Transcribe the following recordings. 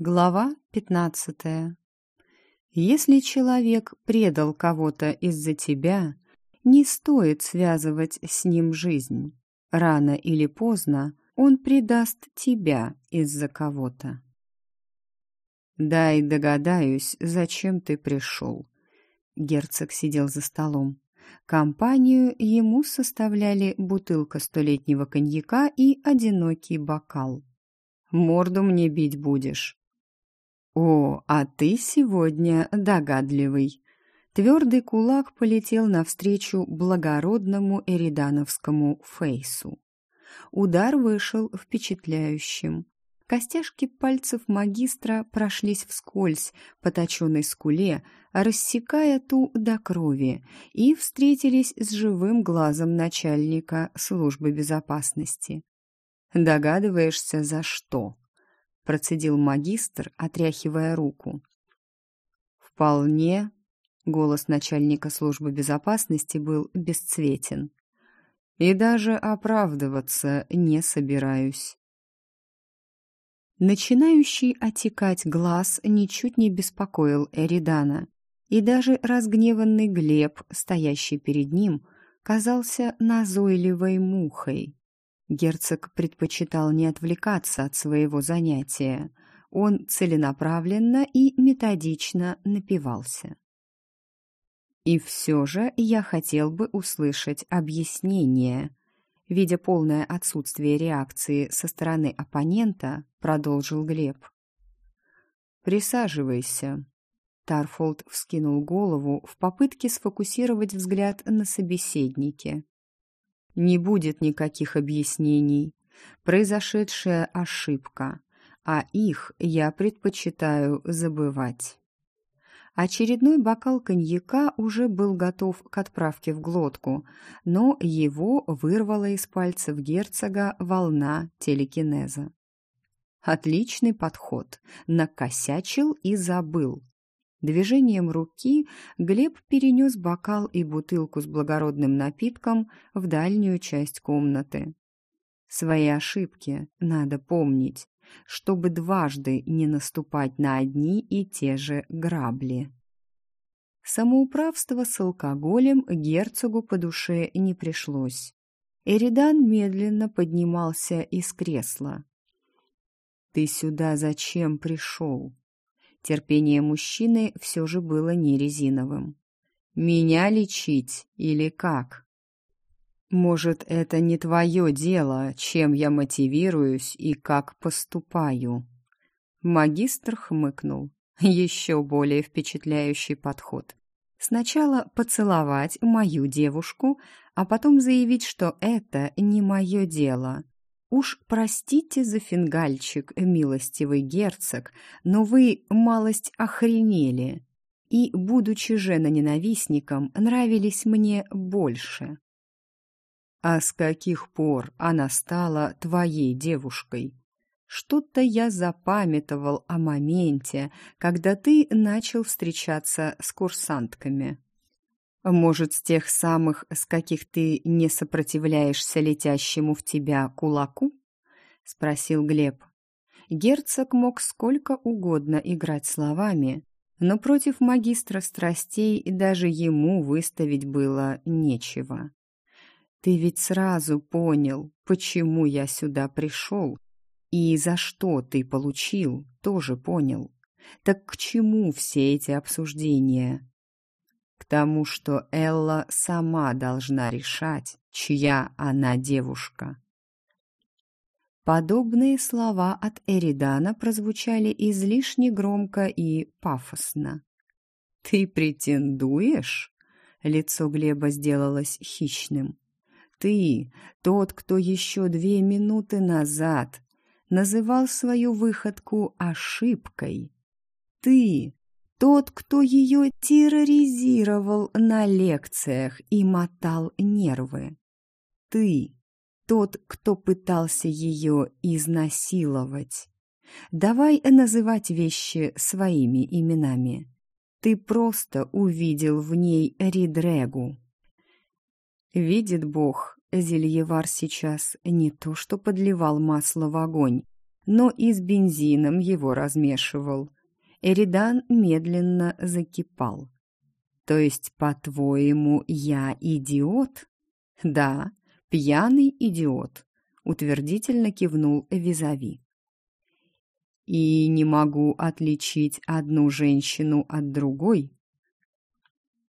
Глава 15. Если человек предал кого-то из-за тебя, не стоит связывать с ним жизнь. Рано или поздно он предаст тебя из-за кого-то. «Дай догадаюсь, зачем ты пришел». Герцог сидел за столом. Компанию ему составляли бутылка столетнего коньяка и одинокий бокал. «Морду мне бить будешь?» «О, а ты сегодня догадливый!» Твердый кулак полетел навстречу благородному эридановскому фейсу. Удар вышел впечатляющим. Костяшки пальцев магистра прошлись вскользь по точенной скуле, рассекая ту до крови, и встретились с живым глазом начальника службы безопасности. «Догадываешься, за что?» Процедил магистр, отряхивая руку. «Вполне», — голос начальника службы безопасности был бесцветен. «И даже оправдываться не собираюсь». Начинающий отекать глаз ничуть не беспокоил Эридана, и даже разгневанный Глеб, стоящий перед ним, казался назойливой мухой. Герцог предпочитал не отвлекаться от своего занятия. Он целенаправленно и методично напивался. И все же я хотел бы услышать объяснение. Видя полное отсутствие реакции со стороны оппонента, продолжил Глеб. «Присаживайся». Тарфолд вскинул голову в попытке сфокусировать взгляд на собеседнике. Не будет никаких объяснений. Произошедшая ошибка, а их я предпочитаю забывать. Очередной бокал коньяка уже был готов к отправке в глотку, но его вырвала из пальцев герцога волна телекинеза. Отличный подход. Накосячил и забыл. Движением руки Глеб перенес бокал и бутылку с благородным напитком в дальнюю часть комнаты. Свои ошибки надо помнить, чтобы дважды не наступать на одни и те же грабли. Самоуправство с алкоголем герцогу по душе не пришлось. Эридан медленно поднимался из кресла. «Ты сюда зачем пришел?» Терпение мужчины все же было не резиновым. «Меня лечить или как?» «Может, это не твое дело, чем я мотивируюсь и как поступаю?» Магистр хмыкнул. Еще более впечатляющий подход. Сначала поцеловать мою девушку, а потом заявить, что это не мое дело. «Уж простите за фингальчик, милостивый герцог, но вы малость охренели, и, будучи жена-ненавистником, нравились мне больше». «А с каких пор она стала твоей девушкой?» «Что-то я запамятовал о моменте, когда ты начал встречаться с курсантками». Может, с тех самых, с каких ты не сопротивляешься летящему в тебя кулаку? Спросил Глеб. Герцог мог сколько угодно играть словами, но против магистра страстей даже ему выставить было нечего. Ты ведь сразу понял, почему я сюда пришел, и за что ты получил, тоже понял. Так к чему все эти обсуждения? К тому, что Элла сама должна решать, чья она девушка. Подобные слова от Эридана прозвучали излишне громко и пафосно. «Ты претендуешь?» Лицо Глеба сделалось хищным. «Ты, тот, кто еще две минуты назад называл свою выходку ошибкой. Ты, тот, кто ее терроризировал на лекциях и мотал нервы. Ты, тот, кто пытался ее изнасиловать. Давай называть вещи своими именами. Ты просто увидел в ней Ридрегу. Видит Бог, Зельевар сейчас не то что подливал масло в огонь, но и с бензином его размешивал. Эридан медленно закипал. «То есть, по-твоему, я идиот?» «Да, пьяный идиот», — утвердительно кивнул Визави. «И не могу отличить одну женщину от другой?»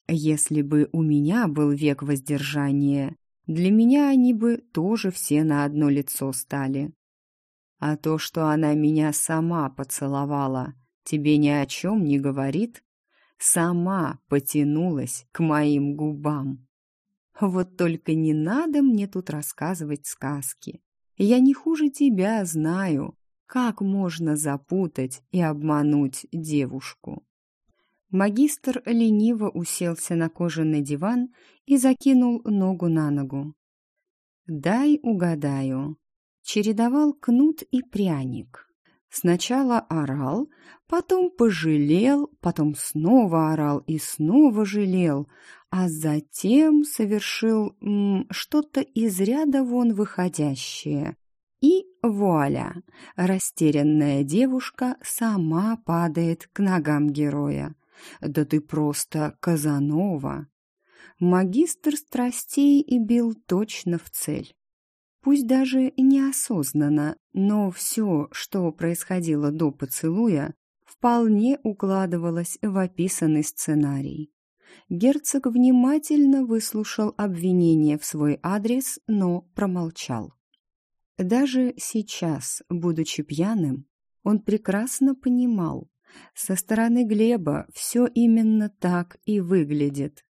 «Если бы у меня был век воздержания, для меня они бы тоже все на одно лицо стали. А то, что она меня сама поцеловала, тебе ни о чем не говорит? Сама потянулась к моим губам. Вот только не надо мне тут рассказывать сказки. Я не хуже тебя знаю, как можно запутать и обмануть девушку. Магистр лениво уселся на кожаный диван и закинул ногу на ногу. «Дай угадаю», чередовал кнут и пряник. Сначала орал, потом пожалел, потом снова орал и снова жалел, а затем совершил что-то из ряда вон выходящее. И вуаля! Растерянная девушка сама падает к ногам героя. Да ты просто Казанова! Магистр страстей и бил точно в цель. Пусть даже неосознанно, но все, что происходило до поцелуя, вполне укладывалось в описанный сценарий. Герцог внимательно выслушал обвинение в свой адрес, но промолчал. Даже сейчас, будучи пьяным, он прекрасно понимал, со стороны Глеба все именно так и выглядит.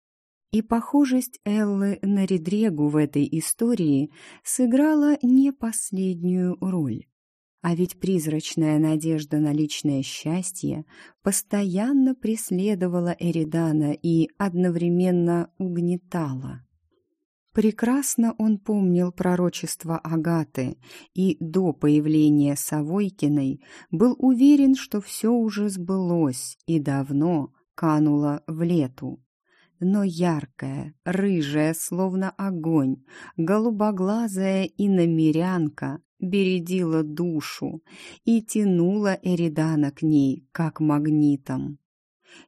И похожесть Эллы на Редрегу в этой истории сыграла не последнюю роль. А ведь призрачная надежда на личное счастье постоянно преследовала Эридана и одновременно угнетала. Прекрасно он помнил пророчество Агаты и до появления Савойкиной был уверен, что все уже сбылось и давно кануло в лету но яркая, рыжая, словно огонь, голубоглазая и намерянка бередила душу и тянула Эридана к ней, как магнитом.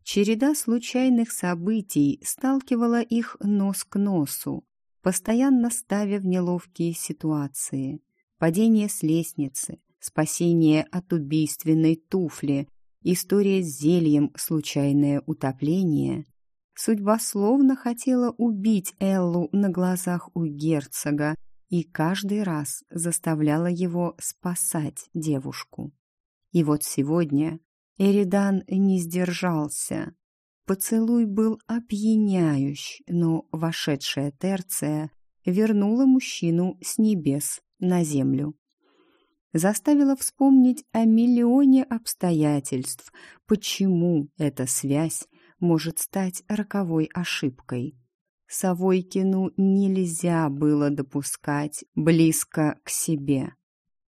Череда случайных событий сталкивала их нос к носу, постоянно ставя в неловкие ситуации. Падение с лестницы, спасение от убийственной туфли, история с зельем, случайное утопление — Судьба словно хотела убить Эллу на глазах у герцога и каждый раз заставляла его спасать девушку. И вот сегодня Эридан не сдержался. Поцелуй был опьяняющий, но вошедшая терция вернула мужчину с небес на землю. Заставила вспомнить о миллионе обстоятельств, почему эта связь может стать роковой ошибкой. Савойкину нельзя было допускать близко к себе.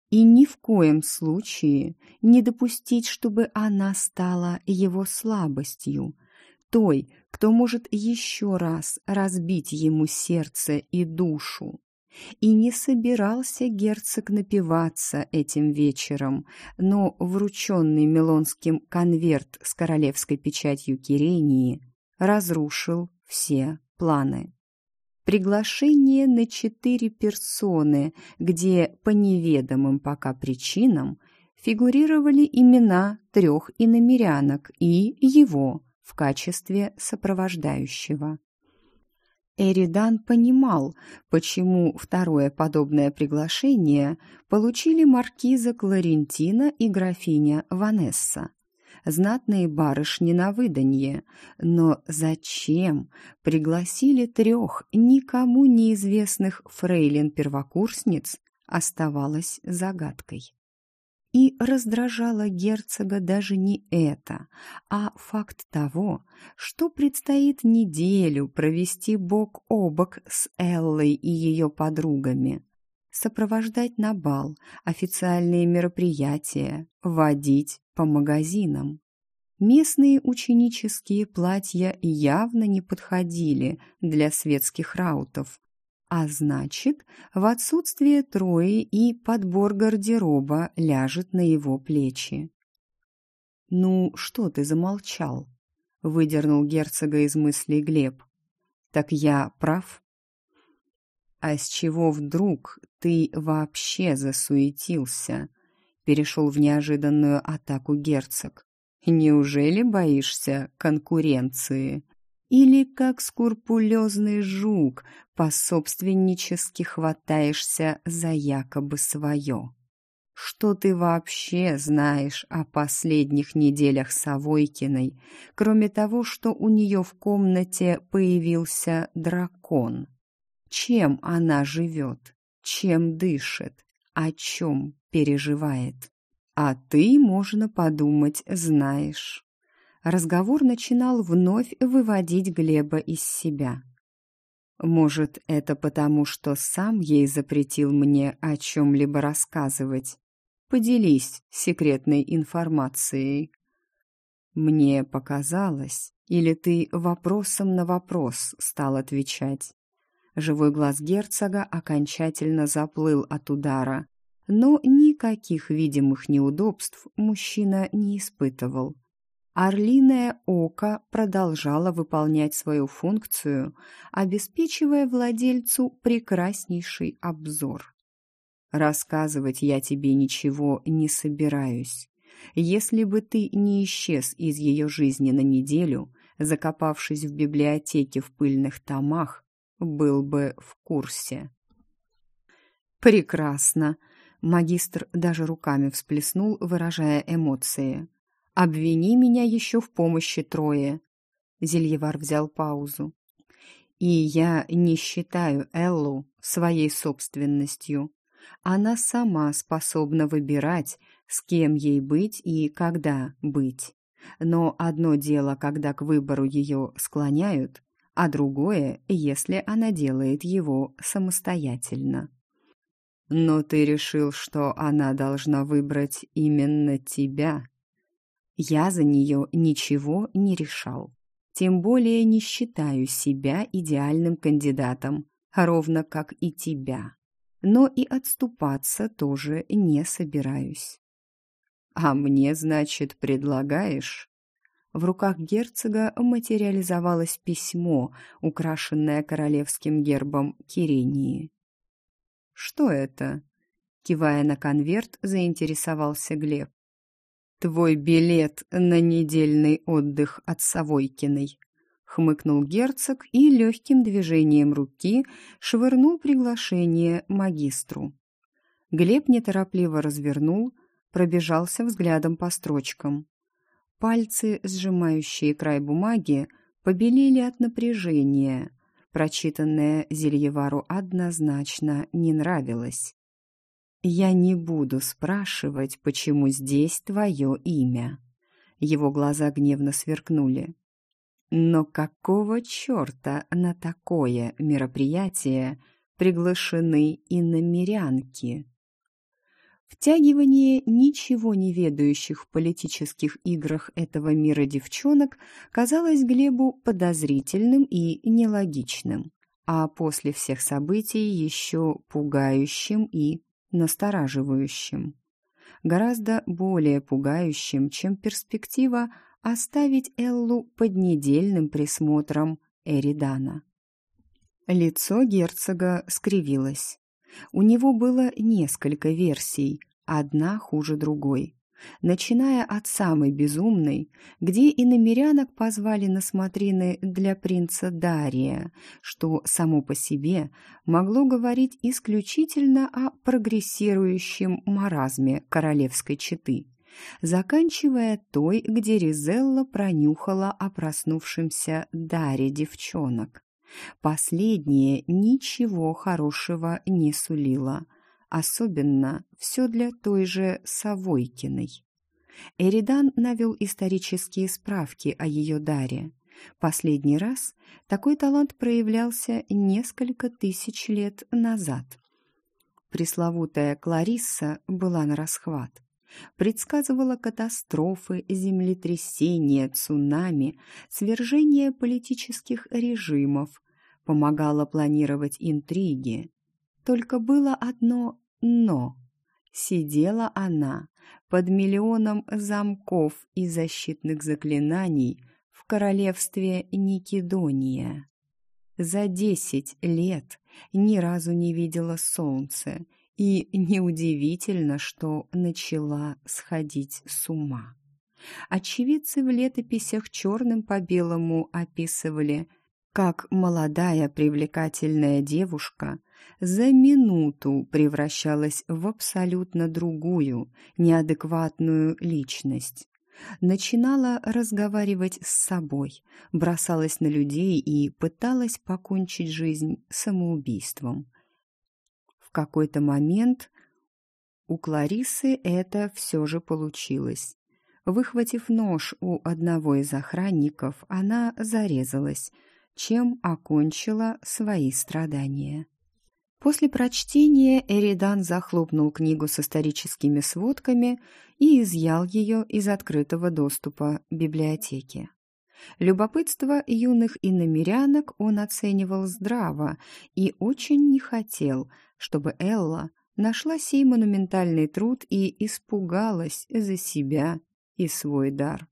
И ни в коем случае не допустить, чтобы она стала его слабостью, той, кто может еще раз разбить ему сердце и душу. И не собирался герцог напиваться этим вечером, но врученный Милонским конверт с королевской печатью Кирении разрушил все планы. Приглашение на четыре персоны, где по неведомым пока причинам фигурировали имена трех иномерянок и его в качестве сопровождающего. Эридан понимал, почему второе подобное приглашение получили маркиза Кларентина и графиня Ванесса. Знатные барышни на выданье, но зачем пригласили трех никому неизвестных фрейлин-первокурсниц, оставалось загадкой. И раздражало герцога даже не это, а факт того, что предстоит неделю провести бок о бок с Эллой и ее подругами, сопровождать на бал, официальные мероприятия, водить по магазинам. Местные ученические платья явно не подходили для светских раутов, А значит, в отсутствие Трои и подбор гардероба ляжет на его плечи. «Ну, что ты замолчал?» — выдернул герцога из мыслей Глеб. «Так я прав?» «А с чего вдруг ты вообще засуетился?» Перешел в неожиданную атаку герцог. «Неужели боишься конкуренции?» Или, как скурпулезный жук, пособственнически хватаешься за якобы свое? Что ты вообще знаешь о последних неделях Савойкиной, кроме того, что у нее в комнате появился дракон? Чем она живет? Чем дышит? О чем переживает? А ты, можно подумать, знаешь. Разговор начинал вновь выводить Глеба из себя. Может, это потому, что сам ей запретил мне о чем-либо рассказывать? Поделись секретной информацией. Мне показалось, или ты вопросом на вопрос стал отвечать. Живой глаз герцога окончательно заплыл от удара, но никаких видимых неудобств мужчина не испытывал. Орлиное око продолжало выполнять свою функцию, обеспечивая владельцу прекраснейший обзор. Рассказывать я тебе ничего не собираюсь. Если бы ты не исчез из ее жизни на неделю, закопавшись в библиотеке в пыльных томах, был бы в курсе. Прекрасно. Магистр даже руками всплеснул, выражая эмоции. Обвини меня еще в помощи Трое. Зельевар взял паузу. И я не считаю Эллу своей собственностью. Она сама способна выбирать, с кем ей быть и когда быть. Но одно дело, когда к выбору ее склоняют, а другое, если она делает его самостоятельно. Но ты решил, что она должна выбрать именно тебя. Я за нее ничего не решал. Тем более не считаю себя идеальным кандидатом, ровно как и тебя но и отступаться тоже не собираюсь. «А мне, значит, предлагаешь?» В руках герцога материализовалось письмо, украшенное королевским гербом Кирении. «Что это?» Кивая на конверт, заинтересовался Глеб. «Твой билет на недельный отдых от Савойкиной», хмыкнул герцог и легким движением руки швырнул приглашение магистру. Глеб неторопливо развернул, пробежался взглядом по строчкам. Пальцы, сжимающие край бумаги, побелели от напряжения. Прочитанное Зельевару однозначно не нравилось. «Я не буду спрашивать, почему здесь твое имя». Его глаза гневно сверкнули. Но какого черта на такое мероприятие приглашены и намерянки? Втягивание ничего не ведающих в политических играх этого мира девчонок казалось Глебу подозрительным и нелогичным, а после всех событий еще пугающим и настораживающим. Гораздо более пугающим, чем перспектива оставить Эллу под недельным присмотром Эридана. Лицо герцога скривилось. У него было несколько версий, одна хуже другой. Начиная от самой безумной, где и намерянок позвали на смотрины для принца Дария, что само по себе могло говорить исключительно о прогрессирующем маразме королевской четы заканчивая той, где Ризелла пронюхала о проснувшемся даре девчонок. Последнее ничего хорошего не сулило, особенно все для той же Савойкиной. Эридан навел исторические справки о ее даре. Последний раз такой талант проявлялся несколько тысяч лет назад. Пресловутая Кларисса была на расхват предсказывала катастрофы, землетрясения, цунами, свержение политических режимов, помогала планировать интриги. Только было одно «но». Сидела она под миллионом замков и защитных заклинаний в королевстве Никедония. За десять лет ни разу не видела солнца, и неудивительно, что начала сходить с ума. Очевидцы в летописях черным по белому описывали, как молодая привлекательная девушка за минуту превращалась в абсолютно другую, неадекватную личность. Начинала разговаривать с собой, бросалась на людей и пыталась покончить жизнь самоубийством. В какой-то момент у Кларисы это все же получилось. Выхватив нож у одного из охранников, она зарезалась, чем окончила свои страдания. После прочтения Эридан захлопнул книгу с историческими сводками и изъял ее из открытого доступа библиотеки. Любопытство юных иномерянок он оценивал здраво и очень не хотел, чтобы Элла нашла сей монументальный труд и испугалась за себя и свой дар.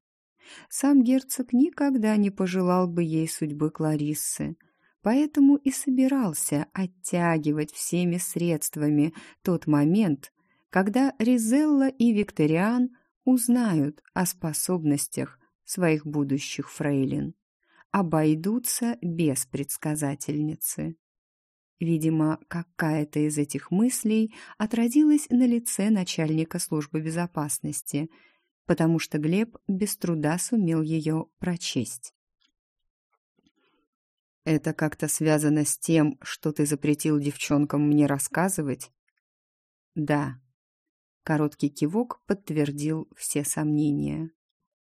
Сам герцог никогда не пожелал бы ей судьбы Клариссы, поэтому и собирался оттягивать всеми средствами тот момент, когда Ризелла и Викториан узнают о способностях своих будущих фрейлин, обойдутся без предсказательницы. Видимо, какая-то из этих мыслей отразилась на лице начальника службы безопасности – потому что Глеб без труда сумел ее прочесть. «Это как-то связано с тем, что ты запретил девчонкам мне рассказывать?» «Да». Короткий кивок подтвердил все сомнения.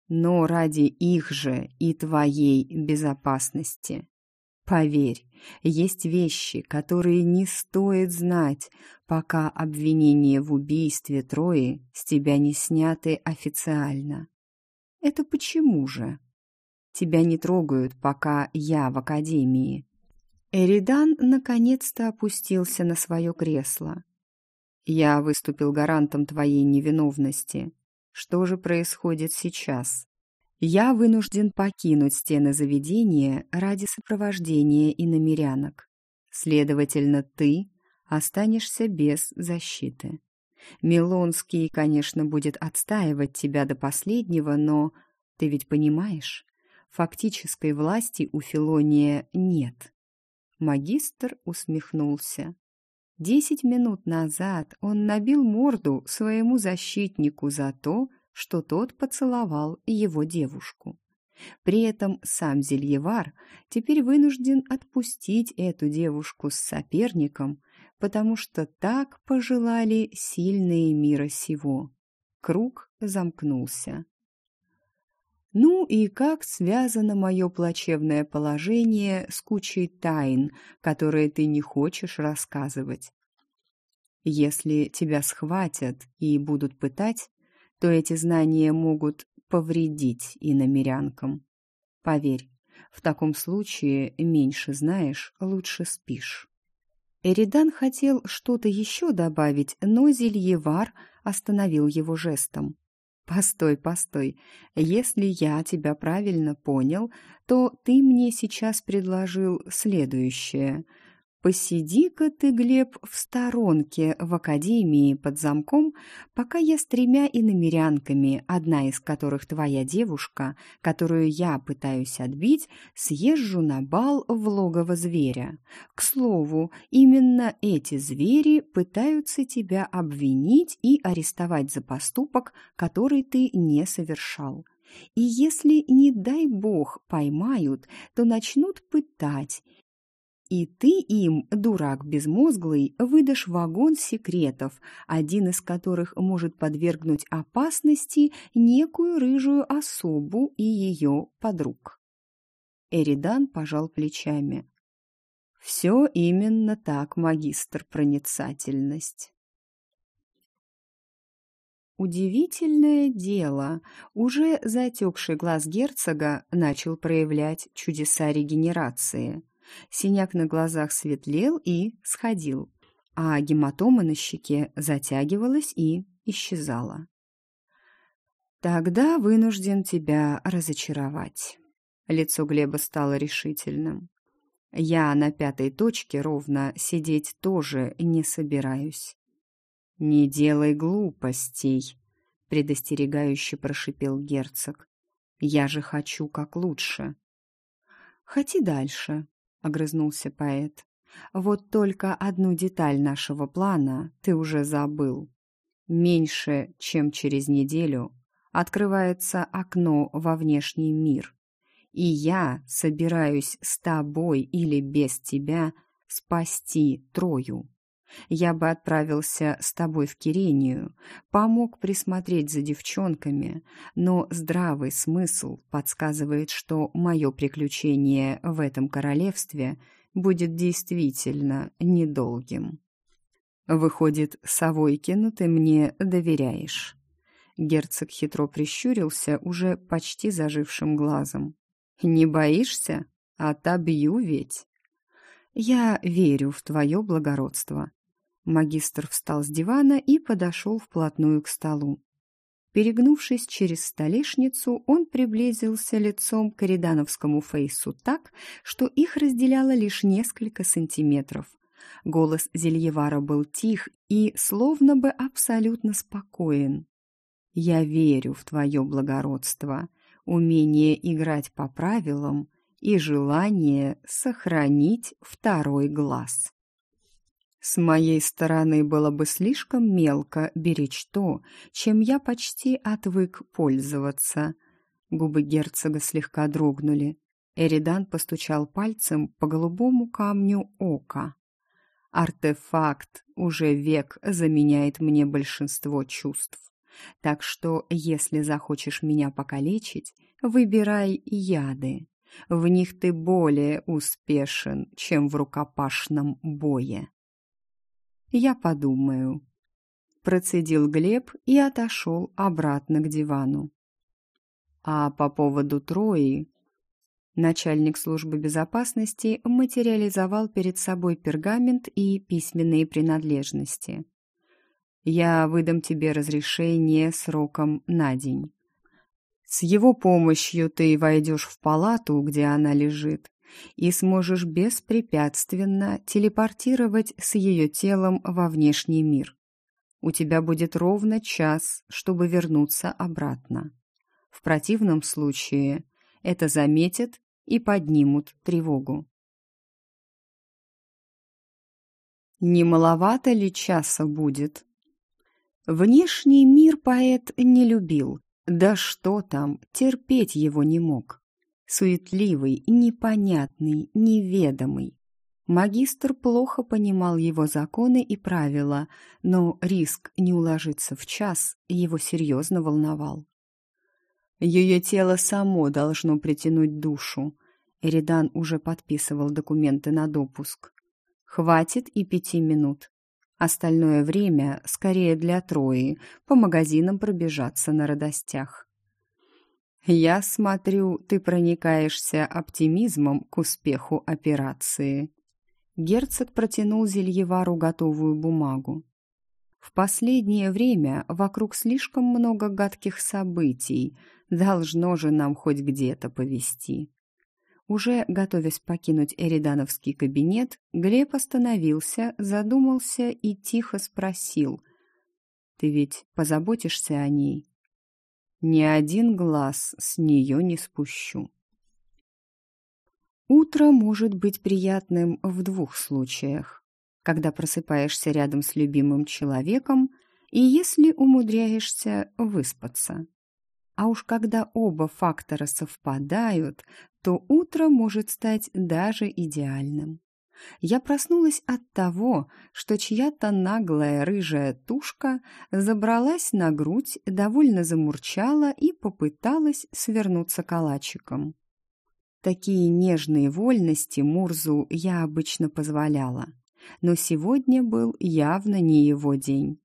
«Но ради их же и твоей безопасности. Поверь, есть вещи, которые не стоит знать, пока обвинения в убийстве Трои с тебя не сняты официально. Это почему же? Тебя не трогают, пока я в академии. Эридан наконец-то опустился на свое кресло. Я выступил гарантом твоей невиновности. Что же происходит сейчас? Я вынужден покинуть стены заведения ради сопровождения иномерянок. Следовательно, ты останешься без защиты. Милонский, конечно, будет отстаивать тебя до последнего, но ты ведь понимаешь, фактической власти у Филония нет. Магистр усмехнулся. Десять минут назад он набил морду своему защитнику за то, что тот поцеловал его девушку. При этом сам Зельевар теперь вынужден отпустить эту девушку с соперником, потому что так пожелали сильные мира сего. Круг замкнулся. Ну и как связано мое плачевное положение с кучей тайн, которые ты не хочешь рассказывать? Если тебя схватят и будут пытать, то эти знания могут повредить иномерянкам. Поверь, в таком случае меньше знаешь, лучше спишь. Эридан хотел что-то еще добавить, но Зельевар остановил его жестом. «Постой, постой. Если я тебя правильно понял, то ты мне сейчас предложил следующее — Посиди-ка ты, Глеб, в сторонке в академии под замком, пока я с тремя иномерянками, одна из которых твоя девушка, которую я пытаюсь отбить, съезжу на бал в логово зверя. К слову, именно эти звери пытаются тебя обвинить и арестовать за поступок, который ты не совершал. И если, не дай бог, поймают, то начнут пытать – и ты им, дурак безмозглый, выдашь вагон секретов, один из которых может подвергнуть опасности некую рыжую особу и ее подруг. Эридан пожал плечами. «Все именно так, магистр проницательность». Удивительное дело, уже затекший глаз герцога начал проявлять чудеса регенерации – Синяк на глазах светлел и сходил, а гематома на щеке затягивалась и исчезала. «Тогда вынужден тебя разочаровать». Лицо Глеба стало решительным. «Я на пятой точке ровно сидеть тоже не собираюсь». «Не делай глупостей», — предостерегающе прошипел герцог. «Я же хочу как лучше». «Хоти дальше», — огрызнулся поэт. «Вот только одну деталь нашего плана ты уже забыл. Меньше, чем через неделю, открывается окно во внешний мир, и я собираюсь с тобой или без тебя спасти Трою. Я бы отправился с тобой в Кирению, помог присмотреть за девчонками, но здравый смысл подсказывает, что мое приключение в этом королевстве будет действительно недолгим. Выходит, Савойкину ты мне доверяешь. Герцог хитро прищурился уже почти зажившим глазом. «Не боишься? Отобью ведь!» «Я верю в твое благородство», Магистр встал с дивана и подошел вплотную к столу. Перегнувшись через столешницу, он приблизился лицом к Эридановскому фейсу так, что их разделяло лишь несколько сантиметров. Голос Зельевара был тих и словно бы абсолютно спокоен. «Я верю в твое благородство, умение играть по правилам и желание сохранить второй глаз». С моей стороны было бы слишком мелко беречь то, чем я почти отвык пользоваться. Губы герцога слегка дрогнули. Эридан постучал пальцем по голубому камню ока. Артефакт уже век заменяет мне большинство чувств. Так что, если захочешь меня покалечить, выбирай яды. В них ты более успешен, чем в рукопашном бое. Я подумаю. Процедил Глеб и отошел обратно к дивану. А по поводу Трои... Начальник службы безопасности материализовал перед собой пергамент и письменные принадлежности. «Я выдам тебе разрешение сроком на день. С его помощью ты войдешь в палату, где она лежит, и сможешь беспрепятственно телепортировать с ее телом во внешний мир. У тебя будет ровно час, чтобы вернуться обратно. В противном случае это заметят и поднимут тревогу. Не маловато ли часа будет? Внешний мир поэт не любил, да что там, терпеть его не мог суетливый, непонятный, неведомый. Магистр плохо понимал его законы и правила, но риск не уложиться в час его серьезно волновал. Ее тело само должно притянуть душу. Эридан уже подписывал документы на допуск. Хватит и пяти минут. Остальное время скорее для Трои, по магазинам пробежаться на радостях. «Я смотрю, ты проникаешься оптимизмом к успеху операции». Герцог протянул Зельевару готовую бумагу. «В последнее время вокруг слишком много гадких событий. Должно же нам хоть где-то повести». Уже готовясь покинуть Эридановский кабинет, Глеб остановился, задумался и тихо спросил. «Ты ведь позаботишься о ней?» Ни один глаз с нее не спущу. Утро может быть приятным в двух случаях. Когда просыпаешься рядом с любимым человеком и если умудряешься выспаться. А уж когда оба фактора совпадают, то утро может стать даже идеальным. Я проснулась от того, что чья-то наглая рыжая тушка забралась на грудь, довольно замурчала и попыталась свернуться калачиком. Такие нежные вольности Мурзу я обычно позволяла, но сегодня был явно не его день.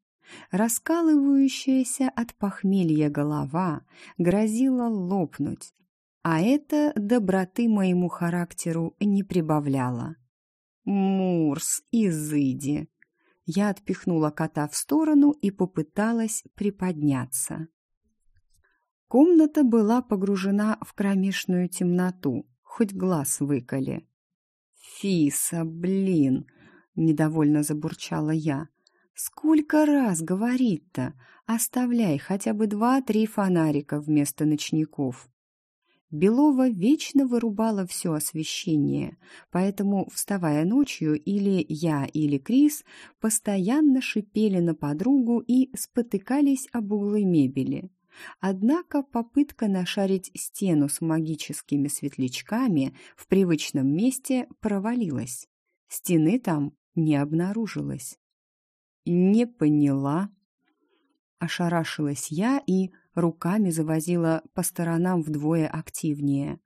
Раскалывающаяся от похмелья голова грозила лопнуть, а это доброты моему характеру не прибавляло. «Мурс, изыди!» Я отпихнула кота в сторону и попыталась приподняться. Комната была погружена в кромешную темноту, хоть глаз выколи. «Фиса, блин!» — недовольно забурчала я. «Сколько раз говорить-то? Оставляй хотя бы два-три фонарика вместо ночников». Белова вечно вырубала все освещение, поэтому, вставая ночью, или я, или Крис постоянно шипели на подругу и спотыкались об углы мебели. Однако попытка нашарить стену с магическими светлячками в привычном месте провалилась. Стены там не обнаружилось. «Не поняла», Ошарашилась я и руками завозила по сторонам вдвое активнее.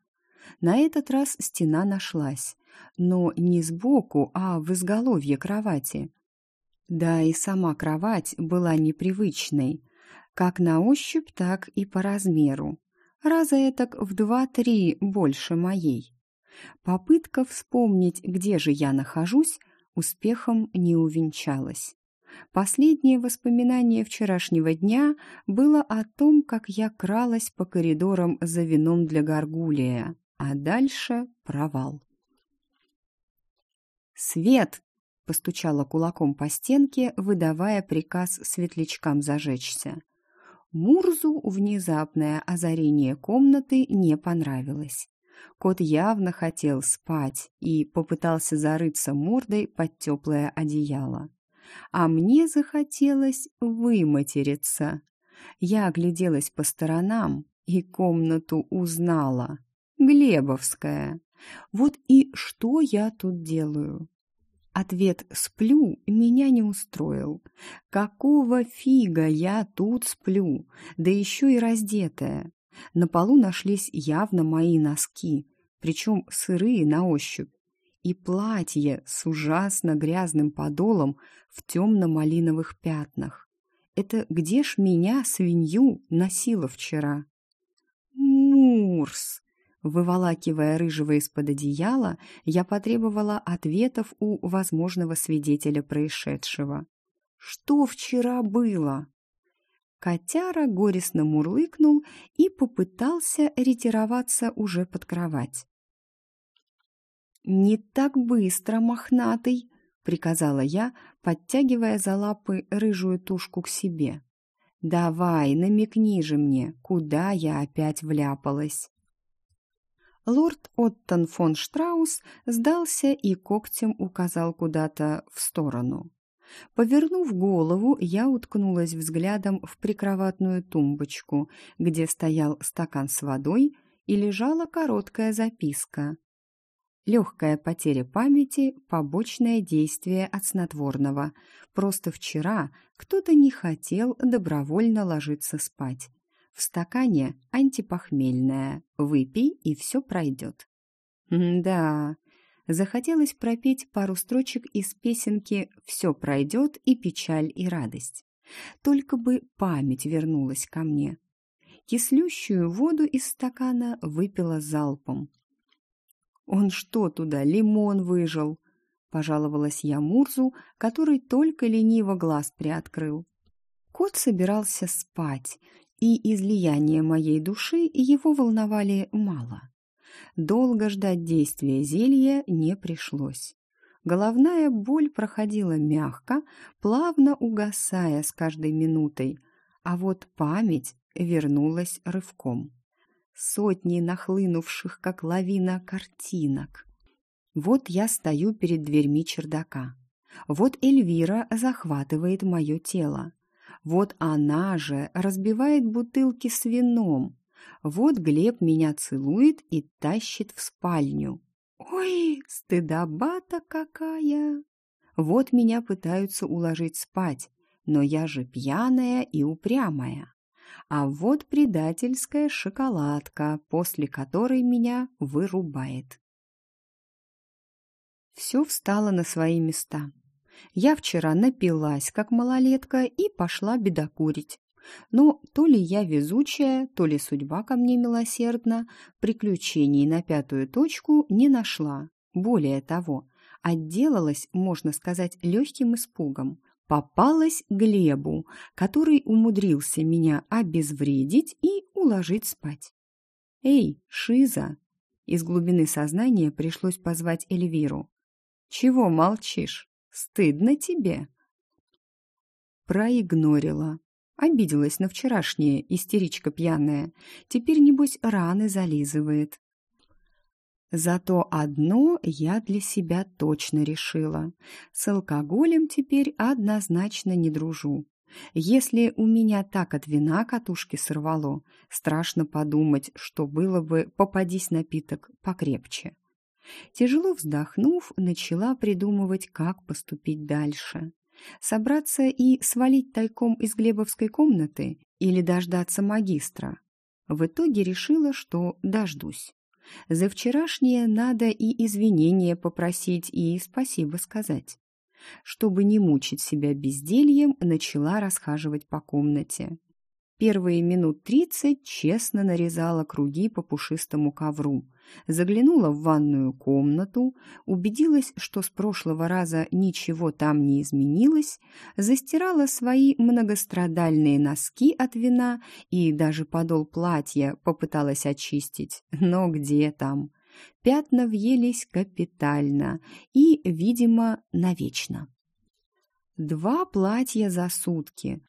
На этот раз стена нашлась, но не сбоку, а в изголовье кровати. Да и сама кровать была непривычной, как на ощупь, так и по размеру. Раза этак в два-три больше моей. Попытка вспомнить, где же я нахожусь, успехом не увенчалась. Последнее воспоминание вчерашнего дня было о том, как я кралась по коридорам за вином для горгулия, а дальше провал. «Свет!» — постучала кулаком по стенке, выдавая приказ светлячкам зажечься. Мурзу внезапное озарение комнаты не понравилось. Кот явно хотел спать и попытался зарыться мордой под теплое одеяло а мне захотелось выматериться. Я огляделась по сторонам и комнату узнала. Глебовская. Вот и что я тут делаю? Ответ «сплю» меня не устроил. Какого фига я тут сплю, да еще и раздетая? На полу нашлись явно мои носки, причем сырые на ощупь и платье с ужасно грязным подолом в темно-малиновых пятнах. Это где ж меня, свинью, носила вчера? Мурс! Выволакивая рыжего из-под одеяла, я потребовала ответов у возможного свидетеля происшедшего. Что вчера было? Котяра горестно мурлыкнул и попытался ретироваться уже под кровать. «Не так быстро, мохнатый!» — приказала я, подтягивая за лапы рыжую тушку к себе. «Давай, намекни же мне, куда я опять вляпалась!» Лорд Оттон фон Штраус сдался и когтем указал куда-то в сторону. Повернув голову, я уткнулась взглядом в прикроватную тумбочку, где стоял стакан с водой и лежала короткая записка. Легкая потеря памяти – побочное действие от снотворного. Просто вчера кто-то не хотел добровольно ложиться спать. В стакане антипохмельное. Выпей, и все пройдет. да, захотелось пропеть пару строчек из песенки «Все пройдет и печаль, и радость». Только бы память вернулась ко мне. Кислющую воду из стакана выпила залпом, «Он что туда, лимон выжил?» — пожаловалась я Мурзу, который только лениво глаз приоткрыл. Кот собирался спать, и излияния моей души его волновали мало. Долго ждать действия зелья не пришлось. Головная боль проходила мягко, плавно угасая с каждой минутой, а вот память вернулась рывком сотни нахлынувших, как лавина, картинок. Вот я стою перед дверьми чердака. Вот Эльвира захватывает мое тело. Вот она же разбивает бутылки с вином. Вот Глеб меня целует и тащит в спальню. Ой, стыдоба-то какая! Вот меня пытаются уложить спать, но я же пьяная и упрямая а вот предательская шоколадка, после которой меня вырубает. Все встало на свои места. Я вчера напилась, как малолетка, и пошла бедокурить. Но то ли я везучая, то ли судьба ко мне милосердна, приключений на пятую точку не нашла. Более того, отделалась, можно сказать, легким испугом. Попалась Глебу, который умудрился меня обезвредить и уложить спать. «Эй, Шиза!» Из глубины сознания пришлось позвать Эльвиру. «Чего молчишь? Стыдно тебе?» Проигнорила. Обиделась на вчерашнее, истеричка пьяная. Теперь, небось, раны зализывает. Зато одно я для себя точно решила. С алкоголем теперь однозначно не дружу. Если у меня так от вина катушки сорвало, страшно подумать, что было бы, попадись напиток покрепче. Тяжело вздохнув, начала придумывать, как поступить дальше. Собраться и свалить тайком из Глебовской комнаты или дождаться магистра. В итоге решила, что дождусь. За вчерашнее надо и извинения попросить, и спасибо сказать. Чтобы не мучить себя бездельем, начала расхаживать по комнате. Первые минут тридцать честно нарезала круги по пушистому ковру. Заглянула в ванную комнату, убедилась, что с прошлого раза ничего там не изменилось, застирала свои многострадальные носки от вина и даже подол платья попыталась очистить. Но где там? Пятна въелись капитально и, видимо, навечно. Два платья за сутки,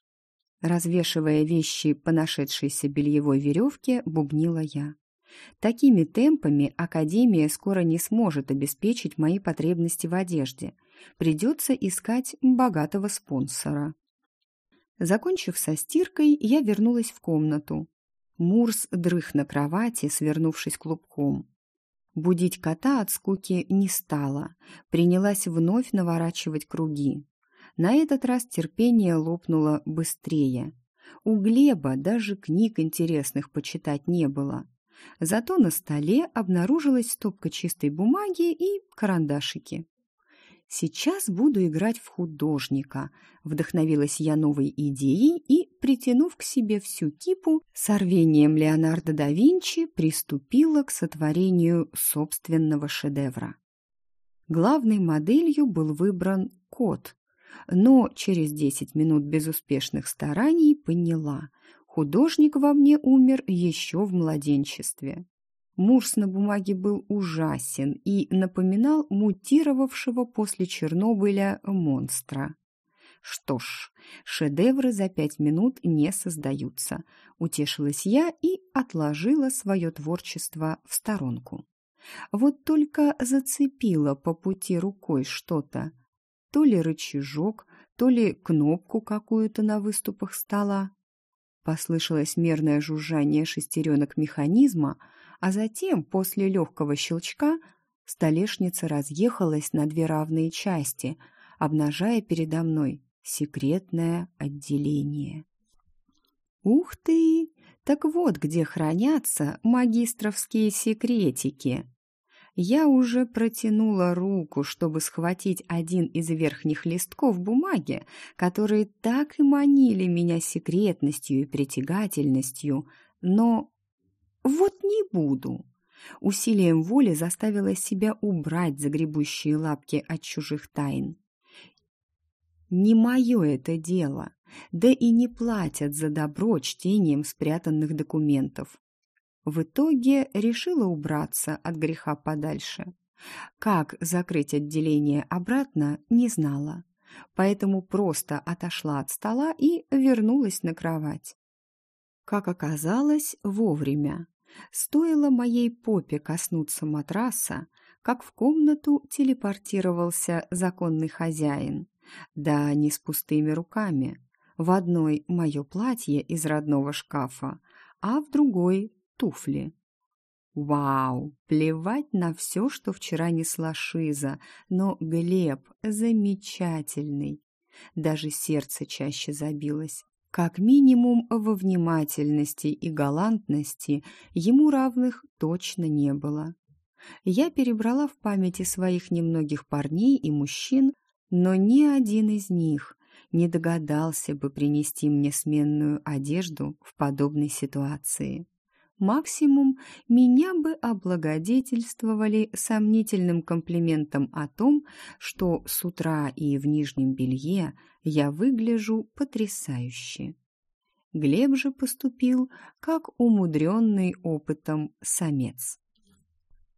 Развешивая вещи по нашедшейся бельевой веревке, бубнила я. Такими темпами Академия скоро не сможет обеспечить мои потребности в одежде. Придется искать богатого спонсора. Закончив со стиркой, я вернулась в комнату. Мурс дрых на кровати, свернувшись клубком. Будить кота от скуки не стала, принялась вновь наворачивать круги. На этот раз терпение лопнуло быстрее. У Глеба даже книг интересных почитать не было. Зато на столе обнаружилась стопка чистой бумаги и карандашики. «Сейчас буду играть в художника», — вдохновилась я новой идеей и, притянув к себе всю кипу, с рвением Леонардо да Винчи приступила к сотворению собственного шедевра. Главной моделью был выбран кот, но через десять минут безуспешных стараний поняла, художник во мне умер еще в младенчестве. Мурс на бумаге был ужасен и напоминал мутировавшего после Чернобыля монстра. Что ж, шедевры за пять минут не создаются, утешилась я и отложила свое творчество в сторонку. Вот только зацепила по пути рукой что-то, то ли рычажок, то ли кнопку какую-то на выступах стола. Послышалось мерное жужжание шестеренок механизма, а затем, после легкого щелчка, столешница разъехалась на две равные части, обнажая передо мной секретное отделение. Ух ты! Так вот, где хранятся магистровские секретики. Я уже протянула руку, чтобы схватить один из верхних листков бумаги, которые так и манили меня секретностью и притягательностью, но вот не буду. Усилием воли заставила себя убрать загребущие лапки от чужих тайн. Не мое это дело, да и не платят за добро чтением спрятанных документов. В итоге решила убраться от греха подальше. Как закрыть отделение обратно, не знала. Поэтому просто отошла от стола и вернулась на кровать. Как оказалось, вовремя. Стоило моей попе коснуться матраса, как в комнату телепортировался законный хозяин. Да, не с пустыми руками. В одной мое платье из родного шкафа, а в другой туфли. Вау! Плевать на все, что вчера несла Шиза, но Глеб замечательный. Даже сердце чаще забилось. Как минимум во внимательности и галантности ему равных точно не было. Я перебрала в памяти своих немногих парней и мужчин, но ни один из них не догадался бы принести мне сменную одежду в подобной ситуации. Максимум меня бы облагодетельствовали сомнительным комплиментом о том, что с утра и в нижнем белье я выгляжу потрясающе. Глеб же поступил как умудренный опытом самец.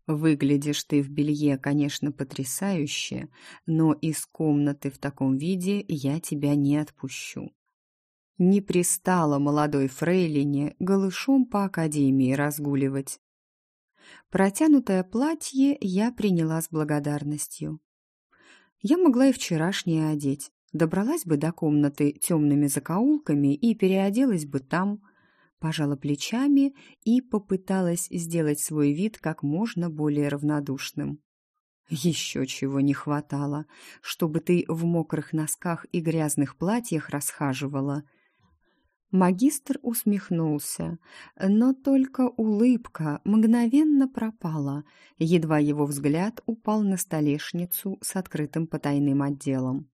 Выглядишь ты в белье, конечно, потрясающе, но из комнаты в таком виде я тебя не отпущу. Не пристало молодой фрейлине голышом по академии разгуливать. Протянутое платье я приняла с благодарностью. Я могла и вчерашнее одеть, добралась бы до комнаты темными закоулками и переоделась бы там – пожала плечами и попыталась сделать свой вид как можно более равнодушным. «Еще чего не хватало, чтобы ты в мокрых носках и грязных платьях расхаживала». Магистр усмехнулся, но только улыбка мгновенно пропала, едва его взгляд упал на столешницу с открытым потайным отделом.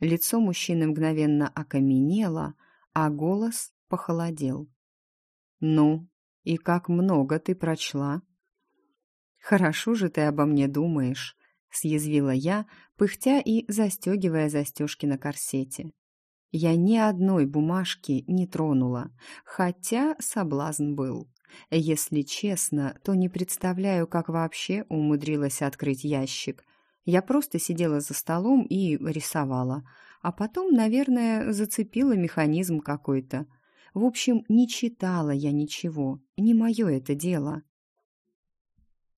Лицо мужчины мгновенно окаменело, а голос похолодел. «Ну, и как много ты прочла?» «Хорошо же ты обо мне думаешь», — съязвила я, пыхтя и застегивая застежки на корсете. Я ни одной бумажки не тронула, хотя соблазн был. Если честно, то не представляю, как вообще умудрилась открыть ящик. Я просто сидела за столом и рисовала, а потом, наверное, зацепила механизм какой-то — в общем, не читала я ничего, не мое это дело.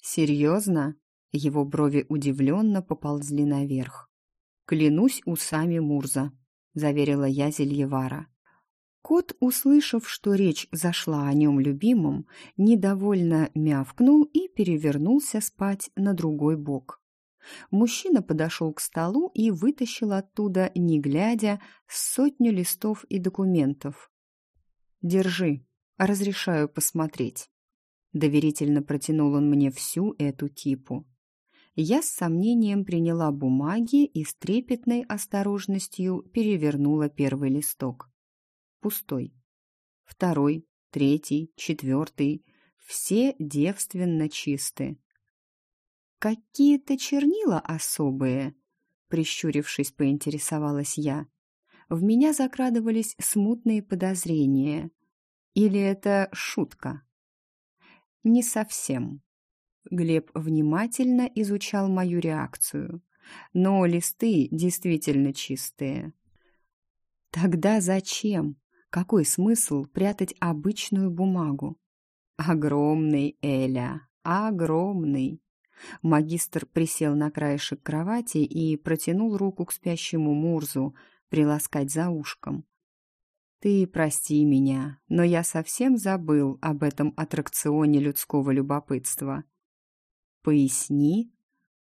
«Серьезно?» Его брови удивленно поползли наверх. «Клянусь усами Мурза», — заверила я Зельевара. Кот, услышав, что речь зашла о нем любимом, недовольно мявкнул и перевернулся спать на другой бок. Мужчина подошел к столу и вытащил оттуда, не глядя, сотню листов и документов. «Держи, разрешаю посмотреть». Доверительно протянул он мне всю эту типу. Я с сомнением приняла бумаги и с трепетной осторожностью перевернула первый листок. Пустой. Второй, третий, четвертый. Все девственно чисты. «Какие-то чернила особые?» Прищурившись, поинтересовалась я в меня закрадывались смутные подозрения. Или это шутка? Не совсем. Глеб внимательно изучал мою реакцию, но листы действительно чистые. Тогда зачем? Какой смысл прятать обычную бумагу? Огромный, Эля, огромный. Магистр присел на краешек кровати и протянул руку к спящему Мурзу, приласкать за ушком. «Ты прости меня, но я совсем забыл об этом аттракционе людского любопытства». «Поясни»,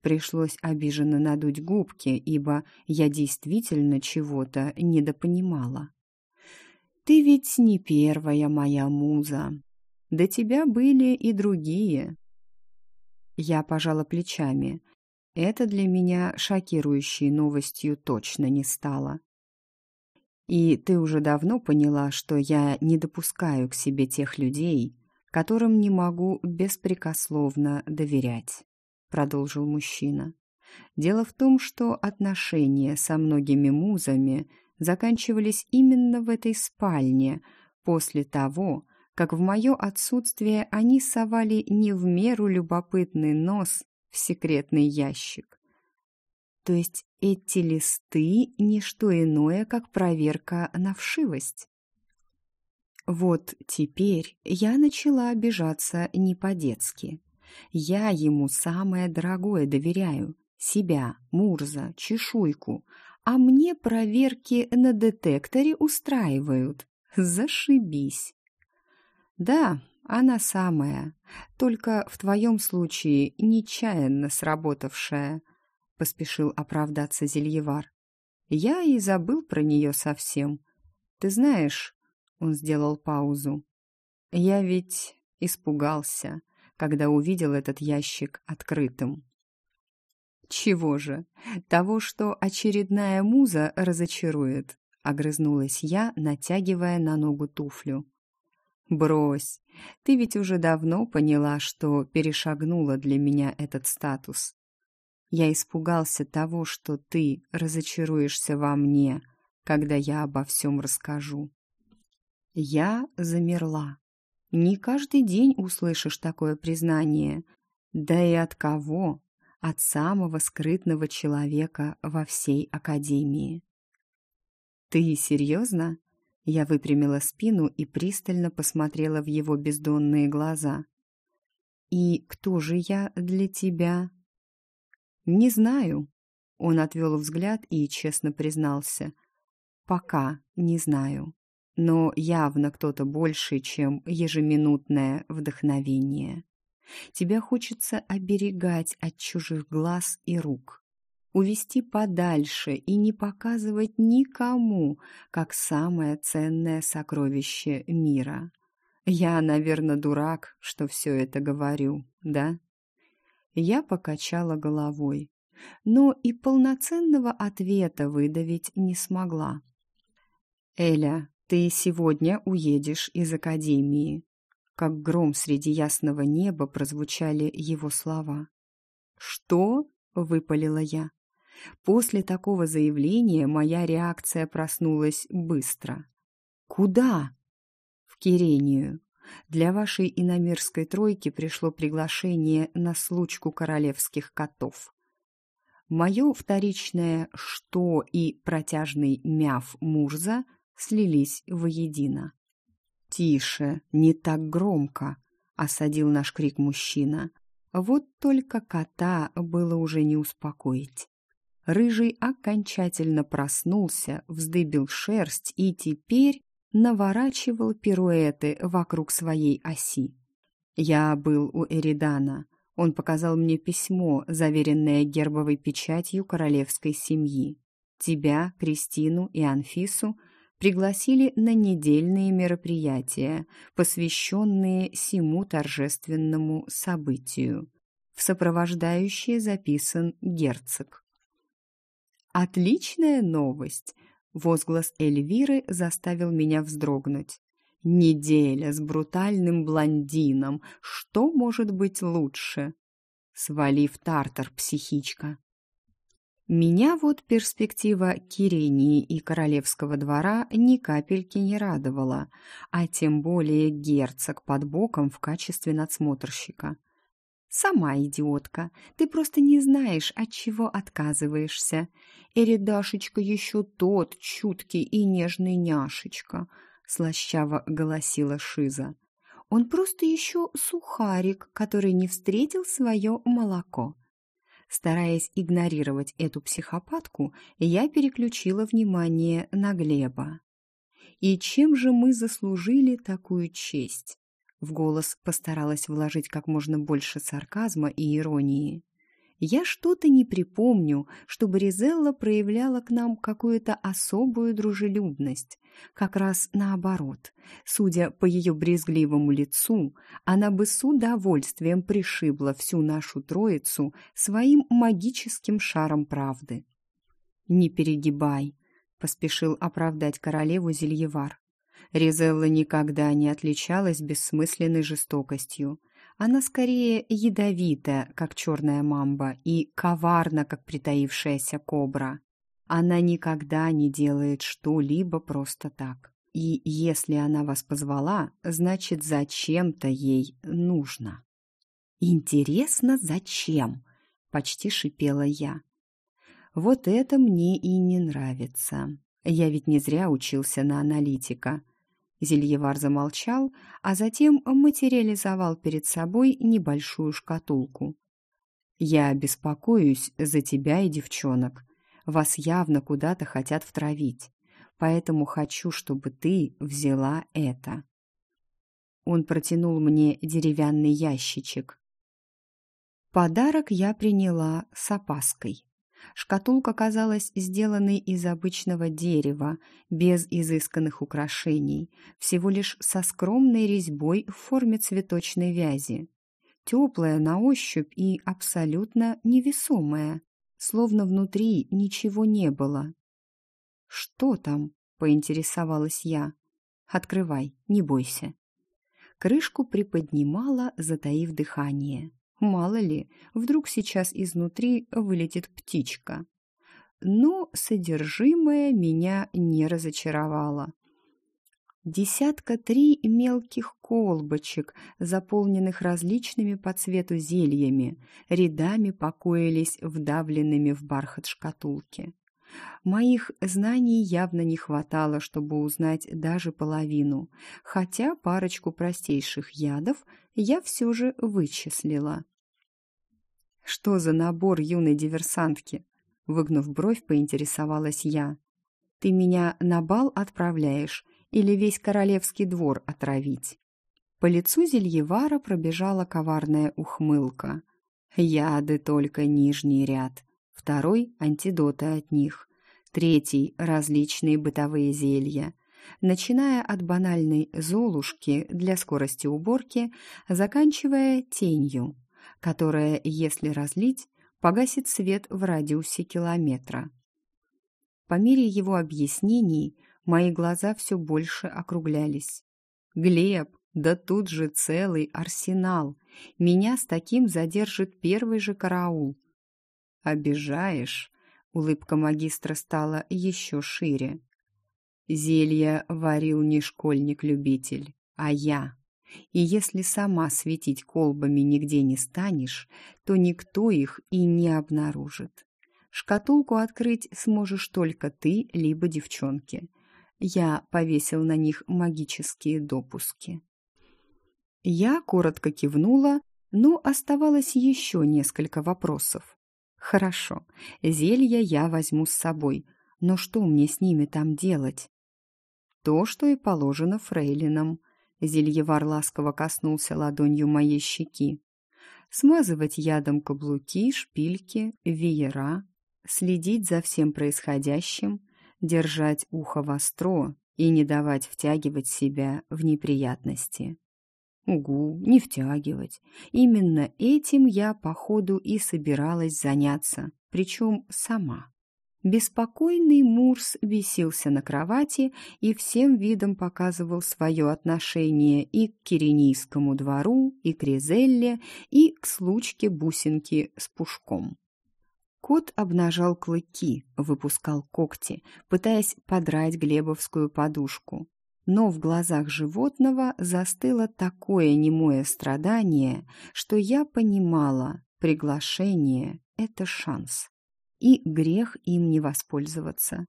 Пришлось обиженно надуть губки, ибо я действительно чего-то недопонимала. «Ты ведь не первая моя муза. До тебя были и другие». Я пожала плечами. Это для меня шокирующей новостью точно не стало. И ты уже давно поняла, что я не допускаю к себе тех людей, которым не могу беспрекословно доверять», — продолжил мужчина. «Дело в том, что отношения со многими музами заканчивались именно в этой спальне после того, как в мое отсутствие они совали не в меру любопытный нос в секретный ящик. То есть эти листы – не что иное, как проверка на вшивость. Вот теперь я начала обижаться не по-детски. Я ему самое дорогое доверяю – себя, Мурза, чешуйку, а мне проверки на детекторе устраивают. Зашибись. Да, она самая, только в твоем случае нечаянно сработавшая – поспешил оправдаться Зельевар. Я и забыл про нее совсем. Ты знаешь, он сделал паузу. Я ведь испугался, когда увидел этот ящик открытым. Чего же? Того, что очередная муза разочарует, огрызнулась я, натягивая на ногу туфлю. Брось, ты ведь уже давно поняла, что перешагнула для меня этот статус. Я испугался того, что ты разочаруешься во мне, когда я обо всем расскажу. Я замерла. Не каждый день услышишь такое признание. Да и от кого? От самого скрытного человека во всей академии. «Ты серьезно?» Я выпрямила спину и пристально посмотрела в его бездонные глаза. «И кто же я для тебя?» «Не знаю». Он отвел взгляд и честно признался. «Пока не знаю» но явно кто-то больший, чем ежеминутное вдохновение. Тебя хочется оберегать от чужих глаз и рук, увести подальше и не показывать никому, как самое ценное сокровище мира. Я, наверное, дурак, что все это говорю, да? Я покачала головой, но и полноценного ответа выдавить не смогла. «Эля, ты сегодня уедешь из академии. Как гром среди ясного неба прозвучали его слова. Что? выпалила я. После такого заявления моя реакция проснулась быстро. Куда? В Кирению. Для вашей иномирской тройки пришло приглашение на случку королевских котов. Мое вторичное «что» и протяжный мяв Мурза – слились воедино. «Тише, не так громко!» — осадил наш крик мужчина. Вот только кота было уже не успокоить. Рыжий окончательно проснулся, вздыбил шерсть и теперь наворачивал пируэты вокруг своей оси. Я был у Эридана. Он показал мне письмо, заверенное гербовой печатью королевской семьи. Тебя, Кристину и Анфису пригласили на недельные мероприятия, посвященные сему торжественному событию. В сопровождающие записан герцог. «Отличная новость!» — возглас Эльвиры заставил меня вздрогнуть. «Неделя с брутальным блондином! Что может быть лучше?» «Свали в тартар, психичка!» Меня вот перспектива Кирении и королевского двора ни капельки не радовала, а тем более герцог под боком в качестве надсмотрщика. «Сама идиотка, ты просто не знаешь, от чего отказываешься. Эридашечка еще тот чуткий и нежный няшечка», — слащаво голосила Шиза. «Он просто еще сухарик, который не встретил свое молоко». Стараясь игнорировать эту психопатку, я переключила внимание на Глеба. «И чем же мы заслужили такую честь?» В голос постаралась вложить как можно больше сарказма и иронии. Я что-то не припомню, чтобы Ризелла проявляла к нам какую-то особую дружелюбность. Как раз наоборот. Судя по ее брезгливому лицу, она бы с удовольствием пришибла всю нашу троицу своим магическим шаром правды. «Не перегибай», — поспешил оправдать королеву Зельевар. Ризелла никогда не отличалась бессмысленной жестокостью. Она скорее ядовита, как черная мамба, и коварна, как притаившаяся кобра. Она никогда не делает что-либо просто так. И если она вас позвала, значит, зачем-то ей нужно. «Интересно, зачем?» — почти шипела я. «Вот это мне и не нравится. Я ведь не зря учился на аналитика. Зельевар замолчал, а затем материализовал перед собой небольшую шкатулку. «Я беспокоюсь за тебя и девчонок. Вас явно куда-то хотят втравить, поэтому хочу, чтобы ты взяла это». Он протянул мне деревянный ящичек. Подарок я приняла с опаской. Шкатулка казалась сделанной из обычного дерева, без изысканных украшений, всего лишь со скромной резьбой в форме цветочной вязи. Теплая на ощупь и абсолютно невесомая. словно внутри ничего не было. «Что там?» — поинтересовалась я. «Открывай, не бойся». Крышку приподнимала, затаив дыхание. Мало ли, вдруг сейчас изнутри вылетит птичка. Но содержимое меня не разочаровало. Десятка три мелких колбочек, заполненных различными по цвету зельями, рядами покоились вдавленными в бархат шкатулки. Моих знаний явно не хватало, чтобы узнать даже половину, хотя парочку простейших ядов я все же вычислила. «Что за набор юной диверсантки?» Выгнув бровь, поинтересовалась я. «Ты меня на бал отправляешь или весь королевский двор отравить?» По лицу Зельевара пробежала коварная ухмылка. «Яды только нижний ряд, второй — антидоты от них, третий — различные бытовые зелья, начиная от банальной золушки для скорости уборки, заканчивая тенью, которая, если разлить, погасит свет в радиусе километра. По мере его объяснений мои глаза все больше округлялись. «Глеб, да тут же целый арсенал! Меня с таким задержит первый же караул!» «Обижаешь?» — улыбка магистра стала еще шире. «Зелья варил не школьник-любитель, а я. И если сама светить колбами нигде не станешь, то никто их и не обнаружит. Шкатулку открыть сможешь только ты, либо девчонки. Я повесил на них магические допуски. Я коротко кивнула, но оставалось еще несколько вопросов. Хорошо, зелья я возьму с собой, но что мне с ними там делать? То, что и положено фрейлинам. Зельевар ласково коснулся ладонью моей щеки. Смазывать ядом каблуки, шпильки, веера, следить за всем происходящим, держать ухо востро и не давать втягивать себя в неприятности. Угу, не втягивать. Именно этим я, походу, и собиралась заняться, причем сама. Беспокойный Мурс бесился на кровати и всем видом показывал свое отношение и к Киренийскому двору, и к Ризелле, и к случке-бусинки с пушком. Кот обнажал клыки, выпускал когти, пытаясь подрать глебовскую подушку. Но в глазах животного застыло такое немое страдание, что я понимала, приглашение — это шанс и грех им не воспользоваться.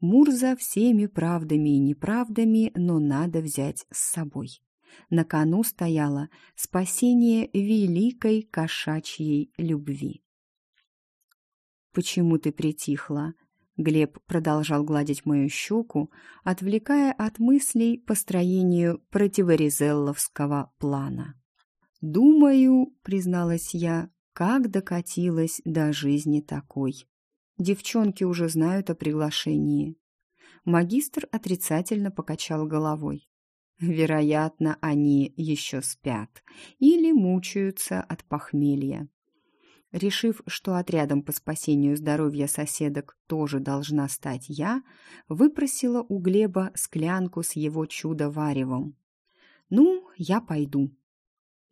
Мурза всеми правдами и неправдами, но надо взять с собой. На кону стояло спасение великой кошачьей любви. «Почему ты притихла?» Глеб продолжал гладить мою щеку, отвлекая от мыслей по строению противоризелловского плана. «Думаю», — призналась я, как докатилась до жизни такой. Девчонки уже знают о приглашении. Магистр отрицательно покачал головой. Вероятно, они еще спят или мучаются от похмелья. Решив, что отрядом по спасению здоровья соседок тоже должна стать я, выпросила у Глеба склянку с его чудо-варевом. «Ну, я пойду»,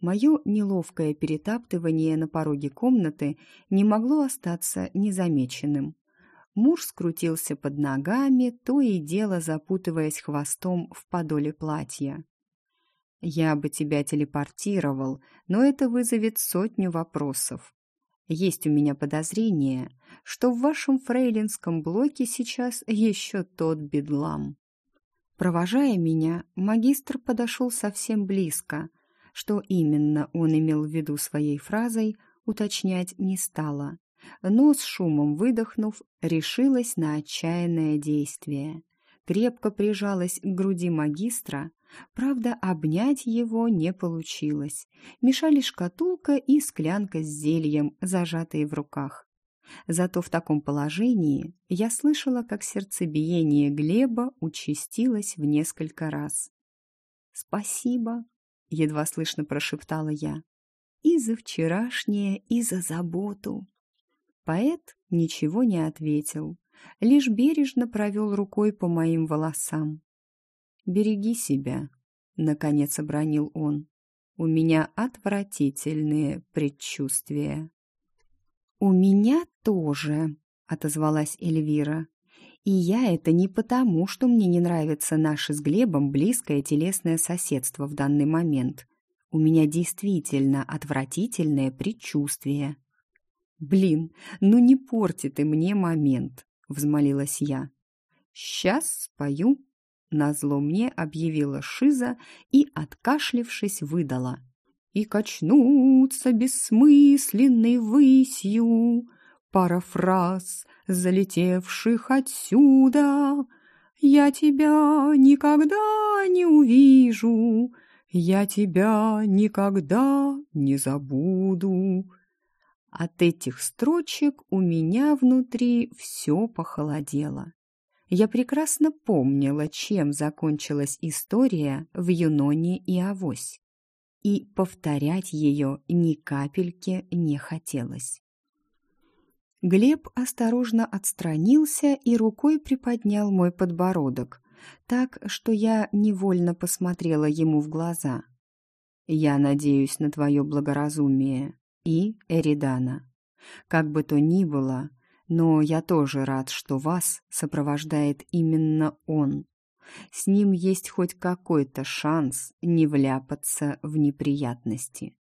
Мое неловкое перетаптывание на пороге комнаты не могло остаться незамеченным. Муж скрутился под ногами, то и дело запутываясь хвостом в подоле платья. «Я бы тебя телепортировал, но это вызовет сотню вопросов. Есть у меня подозрение, что в вашем фрейлинском блоке сейчас еще тот бедлам». Провожая меня, магистр подошел совсем близко, что именно он имел в виду своей фразой, уточнять не стала, но с шумом выдохнув, решилась на отчаянное действие. Крепко прижалась к груди магистра, правда, обнять его не получилось. Мешали шкатулка и склянка с зельем, зажатые в руках. Зато в таком положении я слышала, как сердцебиение Глеба участилось в несколько раз. «Спасибо», — едва слышно прошептала я. «И за вчерашнее, и за заботу». Поэт ничего не ответил, лишь бережно провел рукой по моим волосам. «Береги себя», — наконец обронил он. «У меня отвратительные предчувствия». «У меня тоже», — отозвалась Эльвира. «И я это не потому, что мне не нравится наше с Глебом близкое телесное соседство в данный момент. У меня действительно отвратительное предчувствие». «Блин, ну не порти ты мне момент», — взмолилась я. «Сейчас спою», — назло мне объявила Шиза и, откашлившись, выдала. «И качнутся бессмысленной высью пара фраз, залетевших отсюда. Я тебя никогда не увижу, я тебя никогда не забуду». От этих строчек у меня внутри все похолодело. Я прекрасно помнила, чем закончилась история в Юноне и Авось. И повторять ее ни капельки не хотелось. Глеб осторожно отстранился и рукой приподнял мой подбородок, так, что я невольно посмотрела ему в глаза. «Я надеюсь на твое благоразумие», и Эридана. Как бы то ни было, но я тоже рад, что вас сопровождает именно он. С ним есть хоть какой-то шанс не вляпаться в неприятности.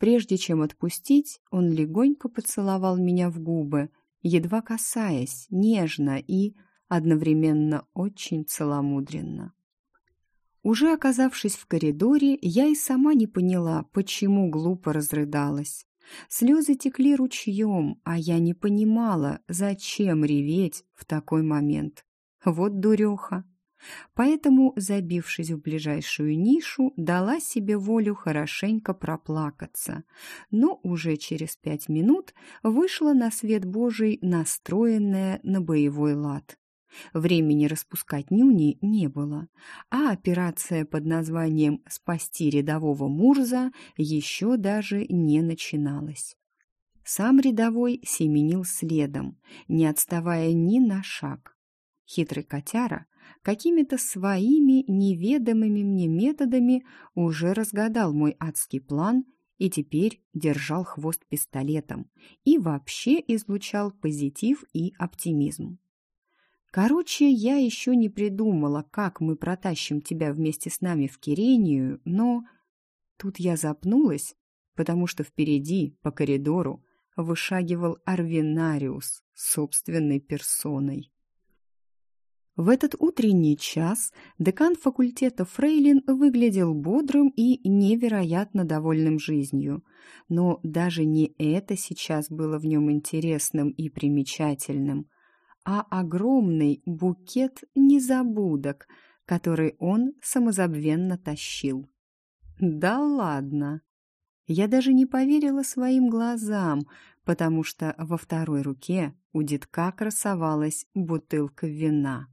Прежде чем отпустить, он легонько поцеловал меня в губы, едва касаясь, нежно и одновременно очень целомудренно. Уже оказавшись в коридоре, я и сама не поняла, почему глупо разрыдалась. Слезы текли ручьем, а я не понимала, зачем реветь в такой момент. Вот дуреха. Поэтому, забившись в ближайшую нишу, дала себе волю хорошенько проплакаться. Но уже через пять минут вышла на свет Божий, настроенная на боевой лад. Времени распускать нюни не было, а операция под названием «Спасти рядового Мурза» еще даже не начиналась. Сам рядовой семенил следом, не отставая ни на шаг. Хитрый котяра какими-то своими неведомыми мне методами уже разгадал мой адский план и теперь держал хвост пистолетом и вообще излучал позитив и оптимизм. Короче, я еще не придумала, как мы протащим тебя вместе с нами в Кирению, но... Тут я запнулась, потому что впереди, по коридору, вышагивал Арвинариус собственной персоной. В этот утренний час декан факультета Фрейлин выглядел бодрым и невероятно довольным жизнью. Но даже не это сейчас было в нем интересным и примечательным – а огромный букет незабудок, который он самозабвенно тащил. «Да ладно!» Я даже не поверила своим глазам, потому что во второй руке у детка красовалась бутылка вина.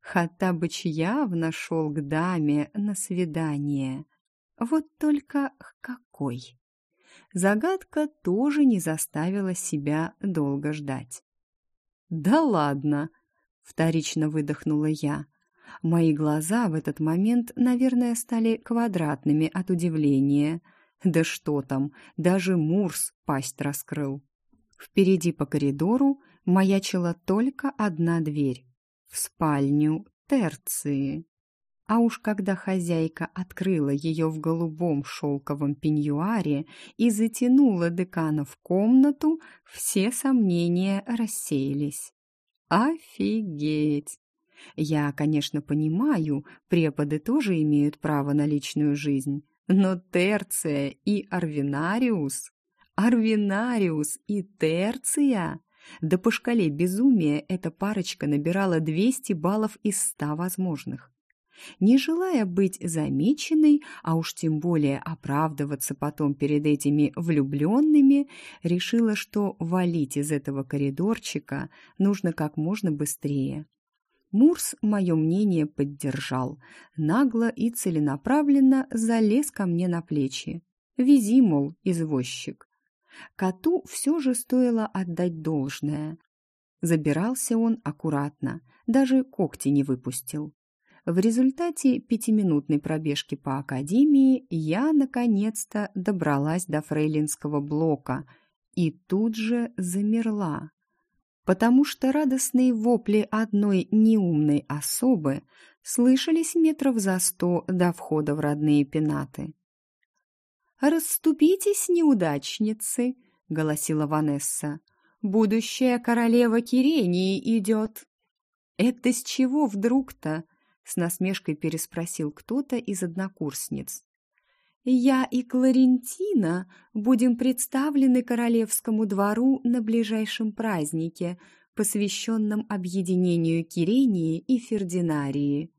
Хаттабыч явно шел к даме на свидание. Вот только какой! Загадка тоже не заставила себя долго ждать. «Да ладно!» — вторично выдохнула я. Мои глаза в этот момент, наверное, стали квадратными от удивления. Да что там, даже Мурс пасть раскрыл. Впереди по коридору маячила только одна дверь. В спальню Терции. А уж когда хозяйка открыла ее в голубом шелковом пеньюаре и затянула декана в комнату, все сомнения рассеялись. Офигеть! Я, конечно, понимаю, преподы тоже имеют право на личную жизнь, но Терция и Арвинариус... Арвинариус и Терция... Да по шкале безумия эта парочка набирала 200 баллов из 100 возможных. Не желая быть замеченной, а уж тем более оправдываться потом перед этими влюбленными, решила, что валить из этого коридорчика нужно как можно быстрее. Мурс мое мнение поддержал, нагло и целенаправленно залез ко мне на плечи. «Вези, мол, извозчик». Коту все же стоило отдать должное. Забирался он аккуратно, даже когти не выпустил. В результате пятиминутной пробежки по академии я, наконец-то, добралась до фрейлинского блока и тут же замерла, потому что радостные вопли одной неумной особы слышались метров за сто до входа в родные пенаты. «Расступитесь, неудачницы!» — голосила Ванесса. «Будущая королева Кирении идет!» «Это с чего вдруг-то?» с насмешкой переспросил кто-то из однокурсниц. «Я и Кларентина будем представлены королевскому двору на ближайшем празднике, посвященном объединению Кирении и Фердинарии».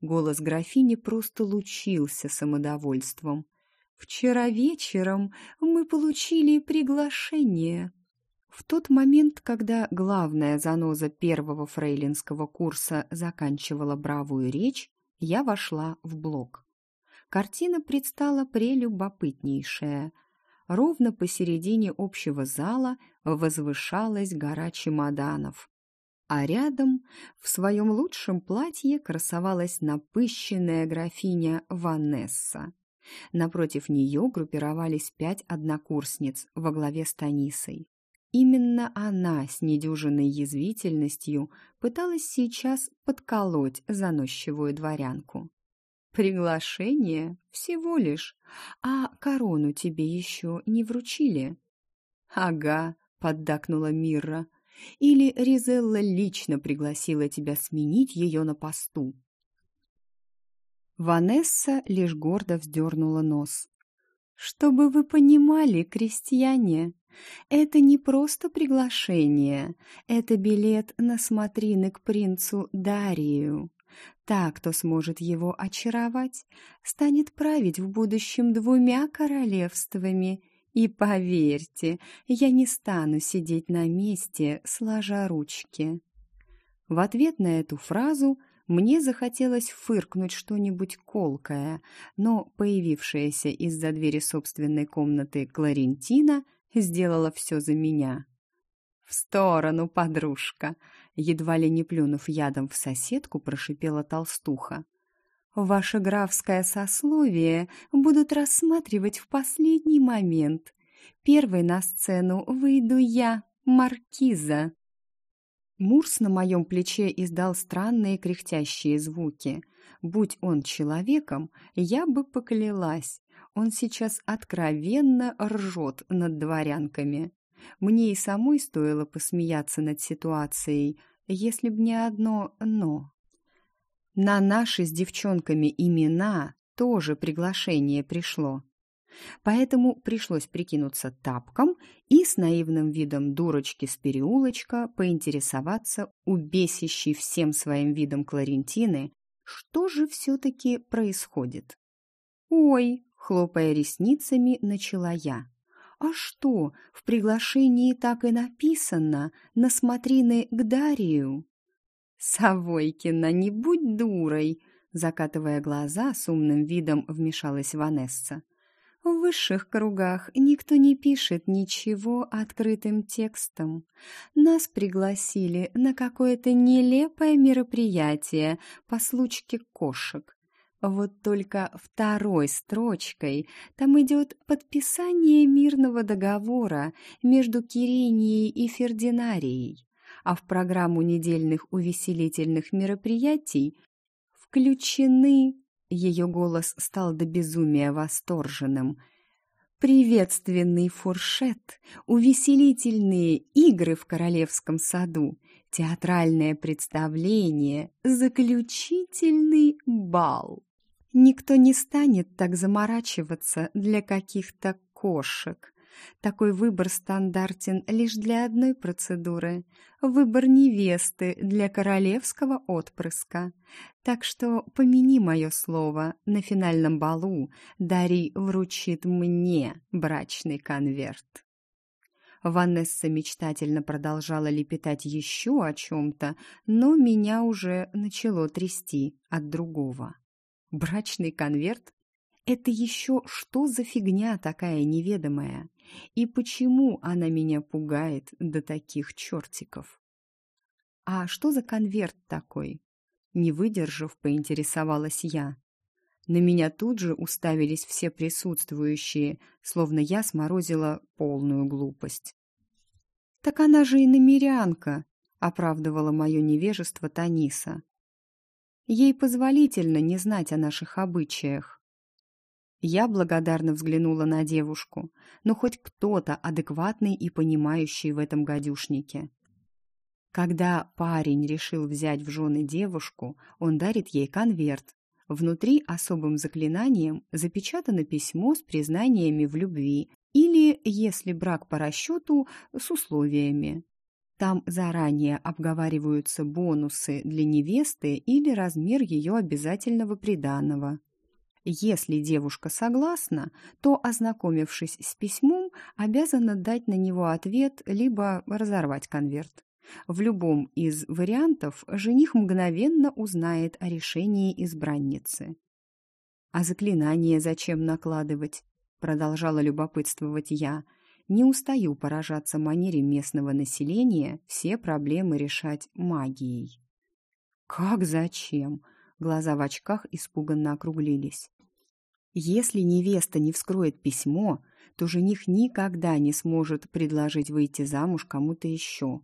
Голос графини просто лучился самодовольством. «Вчера вечером мы получили приглашение». В тот момент, когда главная заноза первого фрейлинского курса заканчивала бравую речь, я вошла в блок. Картина предстала прелюбопытнейшая. Ровно посередине общего зала возвышалась гора чемоданов. А рядом, в своем лучшем платье, красовалась напыщенная графиня Ванесса. Напротив нее группировались пять однокурсниц во главе с Танисой. Именно она с недюжинной язвительностью пыталась сейчас подколоть заносчивую дворянку. «Приглашение? Всего лишь. А корону тебе еще не вручили?» «Ага», — поддакнула Мирра. «Или Ризелла лично пригласила тебя сменить ее на посту?» Ванесса лишь гордо вздернула нос. «Чтобы вы понимали, крестьяне, это не просто приглашение, это билет на смотрины к принцу Дарию. Та, кто сможет его очаровать, станет править в будущем двумя королевствами. И поверьте, я не стану сидеть на месте, сложа ручки. В ответ на эту фразу мне захотелось фыркнуть что-нибудь колкое, но появившаяся из-за двери собственной комнаты Кларентина сделала все за меня. «В сторону, подружка!» Едва ли не плюнув ядом в соседку, прошипела толстуха. «Ваше графское сословие будут рассматривать в последний момент. Первой на сцену выйду я, маркиза». Мурс на моем плече издал странные кряхтящие звуки. Будь он человеком, я бы поклялась. Он сейчас откровенно ржет над дворянками. Мне и самой стоило посмеяться над ситуацией, если б не одно «но». На наши с девчонками имена тоже приглашение пришло. Поэтому пришлось прикинуться тапком и с наивным видом дурочки с переулочка поинтересоваться у бесящей всем своим видом Кларентины, что же все-таки происходит. «Ой!» Хлопая ресницами, начала я. «А что, в приглашении так и написано на смотрины к Дарию?» «Савойкина, не будь дурой!» Закатывая глаза, с умным видом вмешалась Ванесса. В высших кругах никто не пишет ничего открытым текстом. Нас пригласили на какое-то нелепое мероприятие по случке кошек. Вот только второй строчкой там идет подписание мирного договора между Киренией и Фердинарией, а в программу недельных увеселительных мероприятий включены... Ее голос стал до безумия восторженным. Приветственный фуршет, увеселительные игры в королевском саду, театральное представление, заключительный бал. Никто не станет так заморачиваться для каких-то кошек. Такой выбор стандартен лишь для одной процедуры – выбор невесты для королевского отпрыска. Так что помяни мое слово, на финальном балу Дарий вручит мне брачный конверт. Ванесса мечтательно продолжала лепетать еще о чем-то, но меня уже начало трясти от другого брачный конверт? Это еще что за фигня такая неведомая? И почему она меня пугает до таких чертиков? А что за конверт такой? Не выдержав, поинтересовалась я. На меня тут же уставились все присутствующие, словно я сморозила полную глупость. «Так она же и намерянка», — оправдывала мое невежество Таниса. «Ей позволительно не знать о наших обычаях». Я благодарно взглянула на девушку, но хоть кто-то адекватный и понимающий в этом гадюшнике. Когда парень решил взять в жены девушку, он дарит ей конверт, Внутри особым заклинанием запечатано письмо с признаниями в любви или, если брак по расчету, с условиями. Там заранее обговариваются бонусы для невесты или размер ее обязательного приданого. Если девушка согласна, то, ознакомившись с письмом, обязана дать на него ответ либо разорвать конверт. В любом из вариантов жених мгновенно узнает о решении избранницы. «А заклинание зачем накладывать?» — продолжала любопытствовать я. «Не устаю поражаться манере местного населения все проблемы решать магией». «Как зачем?» — глаза в очках испуганно округлились. «Если невеста не вскроет письмо, то жених никогда не сможет предложить выйти замуж кому-то еще»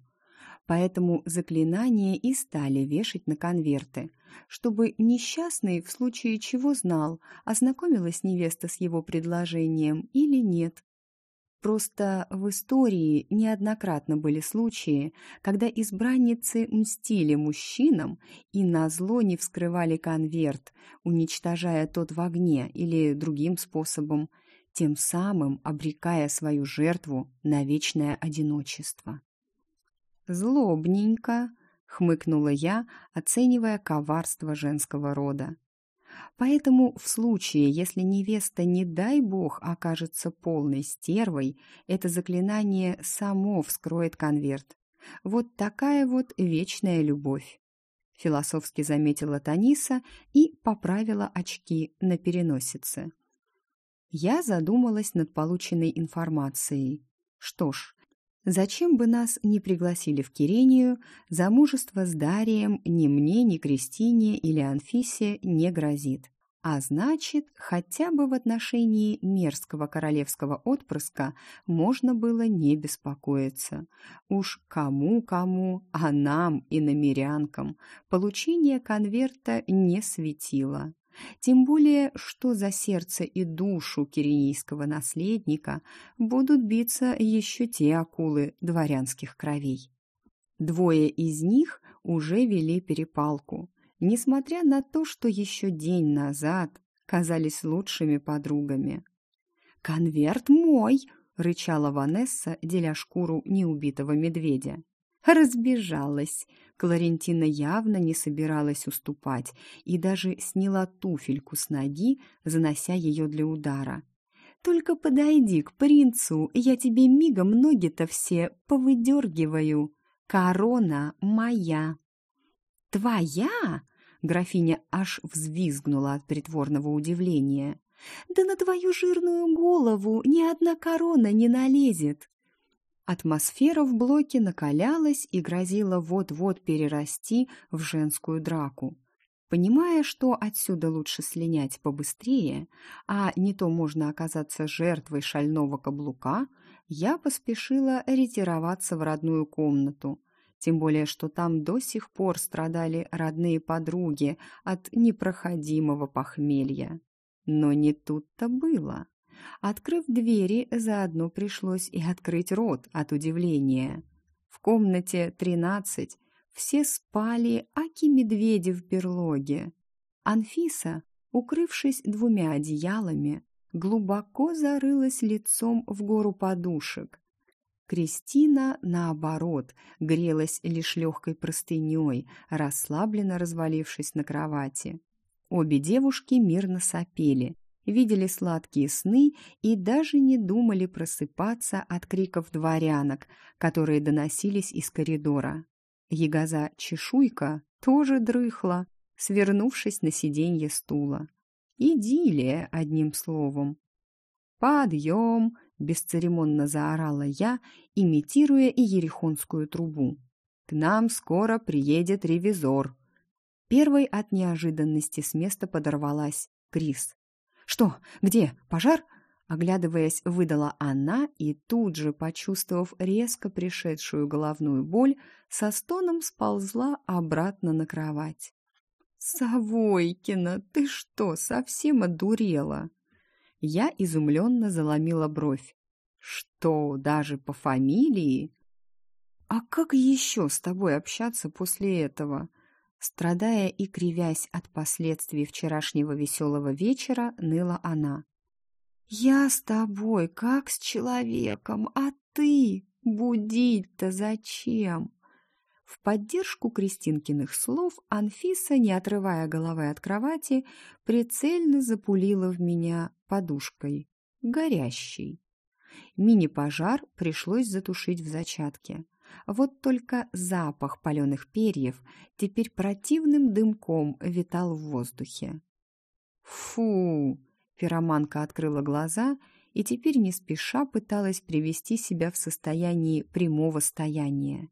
поэтому заклинания и стали вешать на конверты, чтобы несчастный в случае чего знал, ознакомилась невеста с его предложением или нет. Просто в истории неоднократно были случаи, когда избранницы мстили мужчинам и назло не вскрывали конверт, уничтожая тот в огне или другим способом, тем самым обрекая свою жертву на вечное одиночество. «Злобненько», — хмыкнула я, оценивая коварство женского рода. Поэтому в случае, если невеста, не дай бог, окажется полной стервой, это заклинание само вскроет конверт. Вот такая вот вечная любовь. Философски заметила Таниса и поправила очки на переносице. Я задумалась над полученной информацией. Что ж, Зачем бы нас не пригласили в Кирению, замужество с Дарием ни мне, ни Кристине или Анфисе не грозит. А значит, хотя бы в отношении мерзкого королевского отпрыска можно было не беспокоиться. Уж кому-кому, а нам и намерянкам получение конверта не светило. Тем более, что за сердце и душу киренийского наследника будут биться еще те акулы дворянских кровей. Двое из них уже вели перепалку, несмотря на то, что еще день назад казались лучшими подругами. «Конверт мой!» — рычала Ванесса, деля шкуру неубитого медведя. Разбежалась. Кларентина явно не собиралась уступать и даже сняла туфельку с ноги, занося ее для удара. «Только подойди к принцу, я тебе мигом ноги-то все повыдергиваю. Корона моя!» «Твоя?» — графиня аж взвизгнула от притворного удивления. «Да на твою жирную голову ни одна корона не налезет!» Атмосфера в блоке накалялась и грозила вот-вот перерасти в женскую драку. Понимая, что отсюда лучше слинять побыстрее, а не то можно оказаться жертвой шального каблука, я поспешила ретироваться в родную комнату. Тем более, что там до сих пор страдали родные подруги от непроходимого похмелья. Но не тут-то было. Открыв двери, заодно пришлось и открыть рот от удивления. В комнате тринадцать все спали, аки медведи в берлоге. Анфиса, укрывшись двумя одеялами, глубоко зарылась лицом в гору подушек. Кристина, наоборот, грелась лишь легкой простыней, расслабленно развалившись на кровати. Обе девушки мирно сопели, видели сладкие сны и даже не думали просыпаться от криков дворянок, которые доносились из коридора. Ягоза Чешуйка тоже дрыхла, свернувшись на сиденье стула. Идиллия, одним словом. «Подъем!» — бесцеремонно заорала я, имитируя и ерехонскую трубу. «К нам скоро приедет ревизор». Первой от неожиданности с места подорвалась Крис. «Что? Где? Пожар?» Оглядываясь, выдала она и тут же, почувствовав резко пришедшую головную боль, со стоном сползла обратно на кровать. «Савойкина, ты что, совсем одурела?» Я изумленно заломила бровь. «Что, даже по фамилии?» «А как еще с тобой общаться после этого?» Страдая и кривясь от последствий вчерашнего веселого вечера, ныла она. «Я с тобой, как с человеком, а ты будить-то зачем?» В поддержку Кристинкиных слов Анфиса, не отрывая головы от кровати, прицельно запулила в меня подушкой, горящей. Мини-пожар пришлось затушить в зачатке. Вот только запах паленых перьев теперь противным дымком витал в воздухе. «Фу!» Пироманка открыла глаза и теперь не спеша пыталась привести себя в состояние прямого стояния.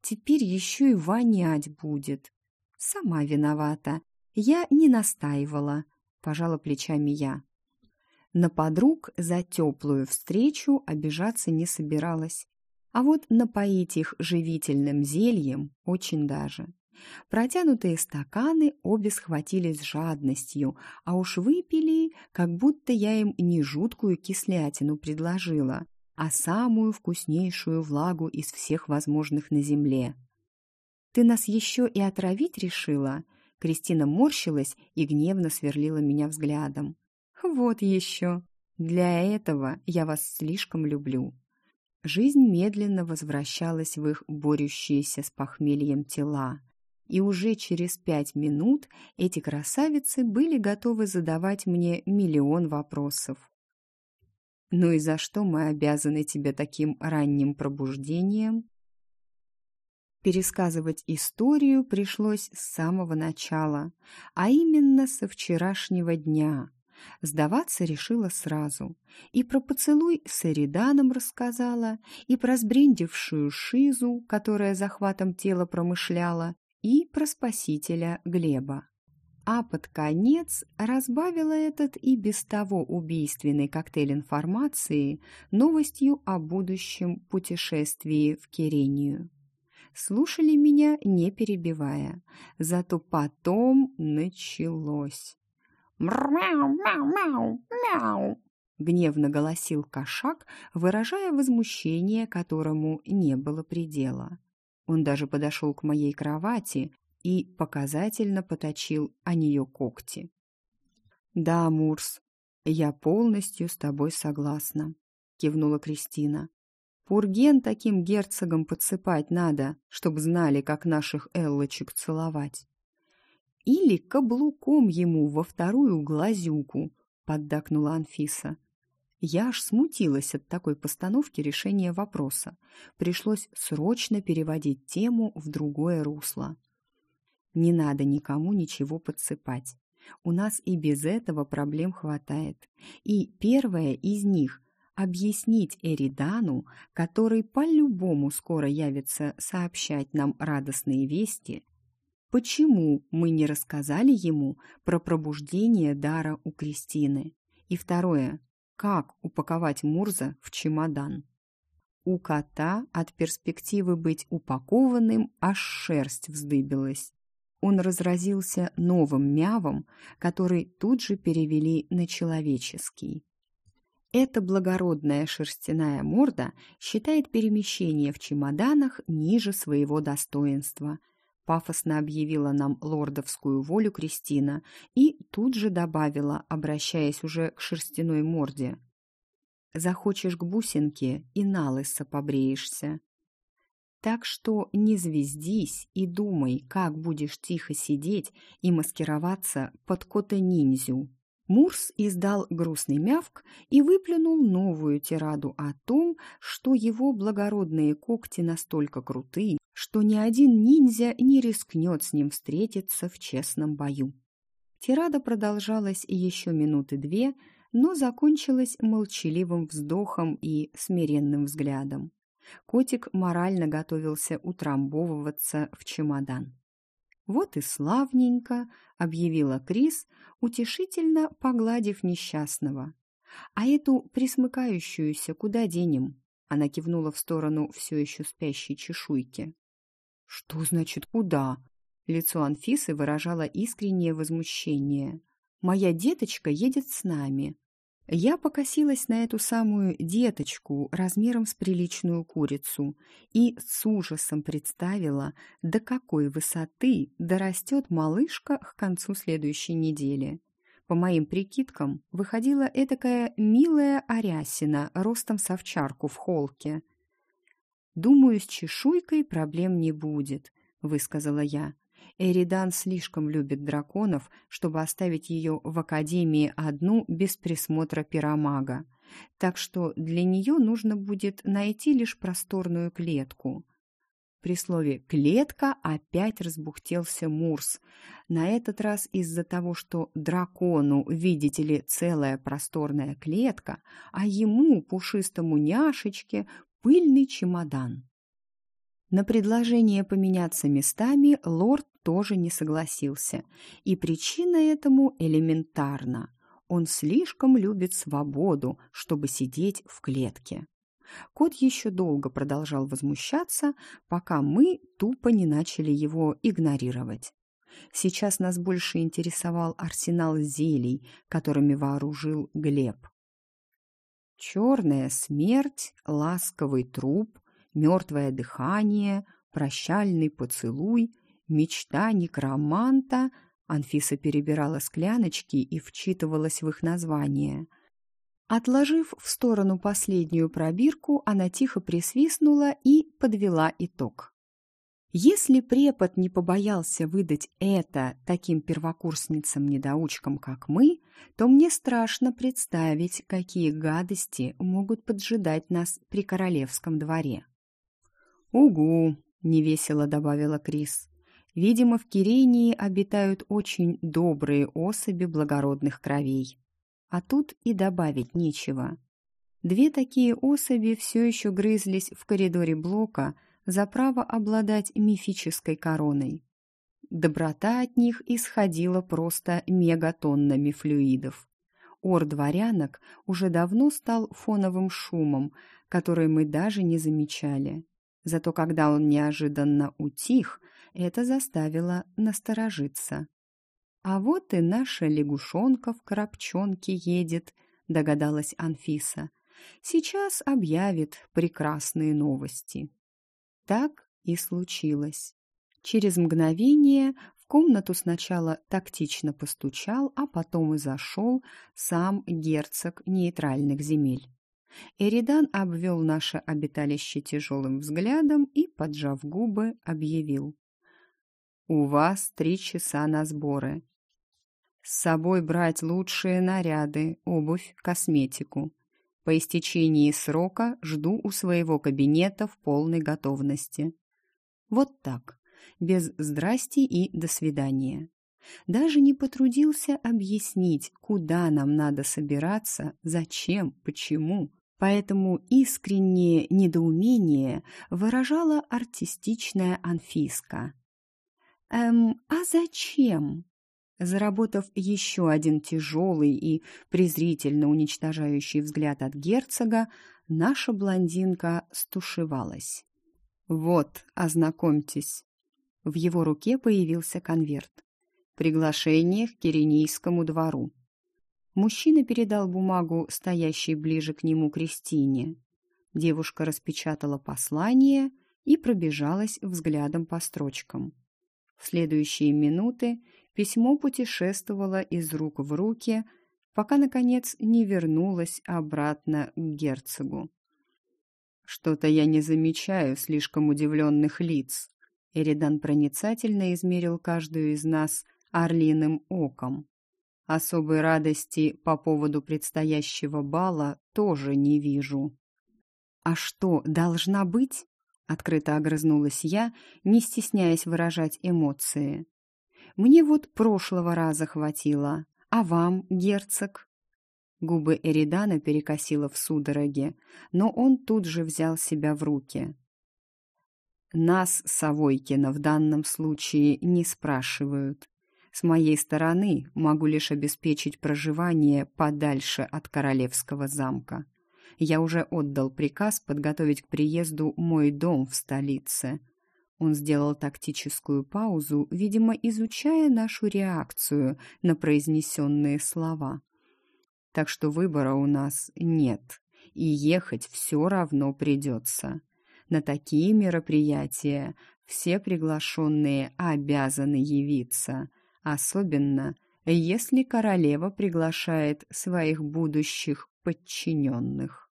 Теперь еще и вонять будет. Сама виновата. Я не настаивала, пожала плечами я. На подруг за теплую встречу обижаться не собиралась. А вот напоить их живительным зельем очень даже. Протянутые стаканы обе схватили с жадностью, а уж выпили, как будто я им не жуткую кислятину предложила, а самую вкуснейшую влагу из всех возможных на земле. «Ты нас еще и отравить решила?» Кристина морщилась и гневно сверлила меня взглядом. «Вот еще! Для этого я вас слишком люблю». Жизнь медленно возвращалась в их борющиеся с похмельем тела и уже через пять минут эти красавицы были готовы задавать мне миллион вопросов. «Ну и за что мы обязаны тебе таким ранним пробуждением?» Пересказывать историю пришлось с самого начала, а именно со вчерашнего дня. Сдаваться решила сразу. И про поцелуй с Эриданом рассказала, и про сбрендившую Шизу, которая захватом тела промышляла, и про спасителя Глеба. А под конец разбавила этот и без того убийственный коктейль информации новостью о будущем путешествии в Кирению. Слушали меня, не перебивая, зато потом началось. «Мяу-мяу-мяу-мяу!» гневно голосил кошак, выражая возмущение, которому не было предела. Он даже подошел к моей кровати и показательно поточил о нее когти. «Да, Мурс, я полностью с тобой согласна», — кивнула Кристина. «Пурген таким герцогам подсыпать надо, чтоб знали, как наших эллочек целовать». «Или каблуком ему во вторую глазюку», — поддакнула Анфиса. Я аж смутилась от такой постановки решения вопроса. Пришлось срочно переводить тему в другое русло. Не надо никому ничего подсыпать. У нас и без этого проблем хватает. И первая из них – объяснить Эридану, который по-любому скоро явится сообщать нам радостные вести, почему мы не рассказали ему про пробуждение дара у Кристины. И второе – как упаковать Мурза в чемодан. У кота от перспективы быть упакованным аж шерсть вздыбилась. Он разразился новым мявом, который тут же перевели на человеческий. Эта благородная шерстяная морда считает перемещение в чемоданах ниже своего достоинства – Пафосно объявила нам лордовскую волю Кристина и тут же добавила, обращаясь уже к шерстяной морде. «Захочешь к бусинке и на лысо побреешься». Так что не звездись и думай, как будешь тихо сидеть и маскироваться под кота-ниндзю. Мурс издал грустный мявк и выплюнул новую тираду о том, что его благородные когти настолько крутые что ни один ниндзя не рискнет с ним встретиться в честном бою. Тирада продолжалась еще минуты две, но закончилась молчаливым вздохом и смиренным взглядом. Котик морально готовился утрамбовываться в чемодан. «Вот и славненько», — объявила Крис, утешительно погладив несчастного. «А эту присмыкающуюся куда денем?» Она кивнула в сторону все еще спящей чешуйки. «Что значит куда?» Лицо Анфисы выражало искреннее возмущение. «Моя деточка едет с нами». Я покосилась на эту самую деточку размером с приличную курицу и с ужасом представила, до какой высоты дорастет малышка к концу следующей недели. По моим прикидкам, выходила этакая милая Арясина ростом с овчарку в холке. «Думаю, с чешуйкой проблем не будет», — высказала я. Эридан слишком любит драконов, чтобы оставить ее в Академии одну без присмотра пиромага. Так что для нее нужно будет найти лишь просторную клетку. При слове «клетка» опять разбухтелся Мурс. На этот раз из-за того, что дракону, видите ли, целая просторная клетка, а ему, пушистому няшечке, пыльный чемодан. На предложение поменяться местами лорд тоже не согласился, и причина этому элементарна. Он слишком любит свободу, чтобы сидеть в клетке. Кот еще долго продолжал возмущаться, пока мы тупо не начали его игнорировать. Сейчас нас больше интересовал арсенал зелий, которыми вооружил Глеб. Черная смерть, ласковый труп, мертвое дыхание, прощальный поцелуй, мечта некроманта. Анфиса перебирала скляночки и вчитывалась в их название – Отложив в сторону последнюю пробирку, она тихо присвистнула и подвела итог. Если препод не побоялся выдать это таким первокурсницам-недоучкам, как мы, то мне страшно представить, какие гадости могут поджидать нас при королевском дворе. «Угу», — невесело добавила Крис. «Видимо, в Кирении обитают очень добрые особи благородных кровей а тут и добавить нечего. Две такие особи все еще грызлись в коридоре блока за право обладать мифической короной. Доброта от них исходила просто мегатоннами флюидов. Ор дворянок уже давно стал фоновым шумом, который мы даже не замечали. Зато когда он неожиданно утих, это заставило насторожиться. «А вот и наша лягушонка в коробчонке едет», — догадалась Анфиса. «Сейчас объявит прекрасные новости». Так и случилось. Через мгновение в комнату сначала тактично постучал, а потом и зашел сам герцог нейтральных земель. Эридан обвел наше обиталище тяжелым взглядом и, поджав губы, объявил. «У вас три часа на сборы. С собой брать лучшие наряды, обувь, косметику. По истечении срока жду у своего кабинета в полной готовности. Вот так, без «здрасти» и «до свидания». Даже не потрудился объяснить, куда нам надо собираться, зачем, почему. Поэтому искреннее недоумение выражала артистичная Анфиска. «Эм, а зачем?» Заработав еще один тяжелый и презрительно уничтожающий взгляд от герцога, наша блондинка стушевалась. «Вот, ознакомьтесь». В его руке появился конверт. «Приглашение к Киренийскому двору». Мужчина передал бумагу, стоящей ближе к нему Кристине. Девушка распечатала послание и пробежалась взглядом по строчкам. В следующие минуты Письмо путешествовало из рук в руки, пока, наконец, не вернулось обратно к герцогу. «Что-то я не замечаю слишком удивленных лиц», Эридан проницательно измерил каждую из нас орлиным оком. Особой радости по поводу предстоящего бала тоже не вижу. «А что, должна быть?» — открыто огрызнулась я, не стесняясь выражать эмоции. Мне вот прошлого раза хватило. А вам, герцог?» Губы Эридана перекосило в судороге, но он тут же взял себя в руки. «Нас, Савойкина, в данном случае не спрашивают. С моей стороны могу лишь обеспечить проживание подальше от королевского замка. Я уже отдал приказ подготовить к приезду мой дом в столице. Он сделал тактическую паузу, видимо, изучая нашу реакцию на произнесенные слова. Так что выбора у нас нет, и ехать все равно придется. На такие мероприятия все приглашенные обязаны явиться – особенно если королева приглашает своих будущих подчиненных.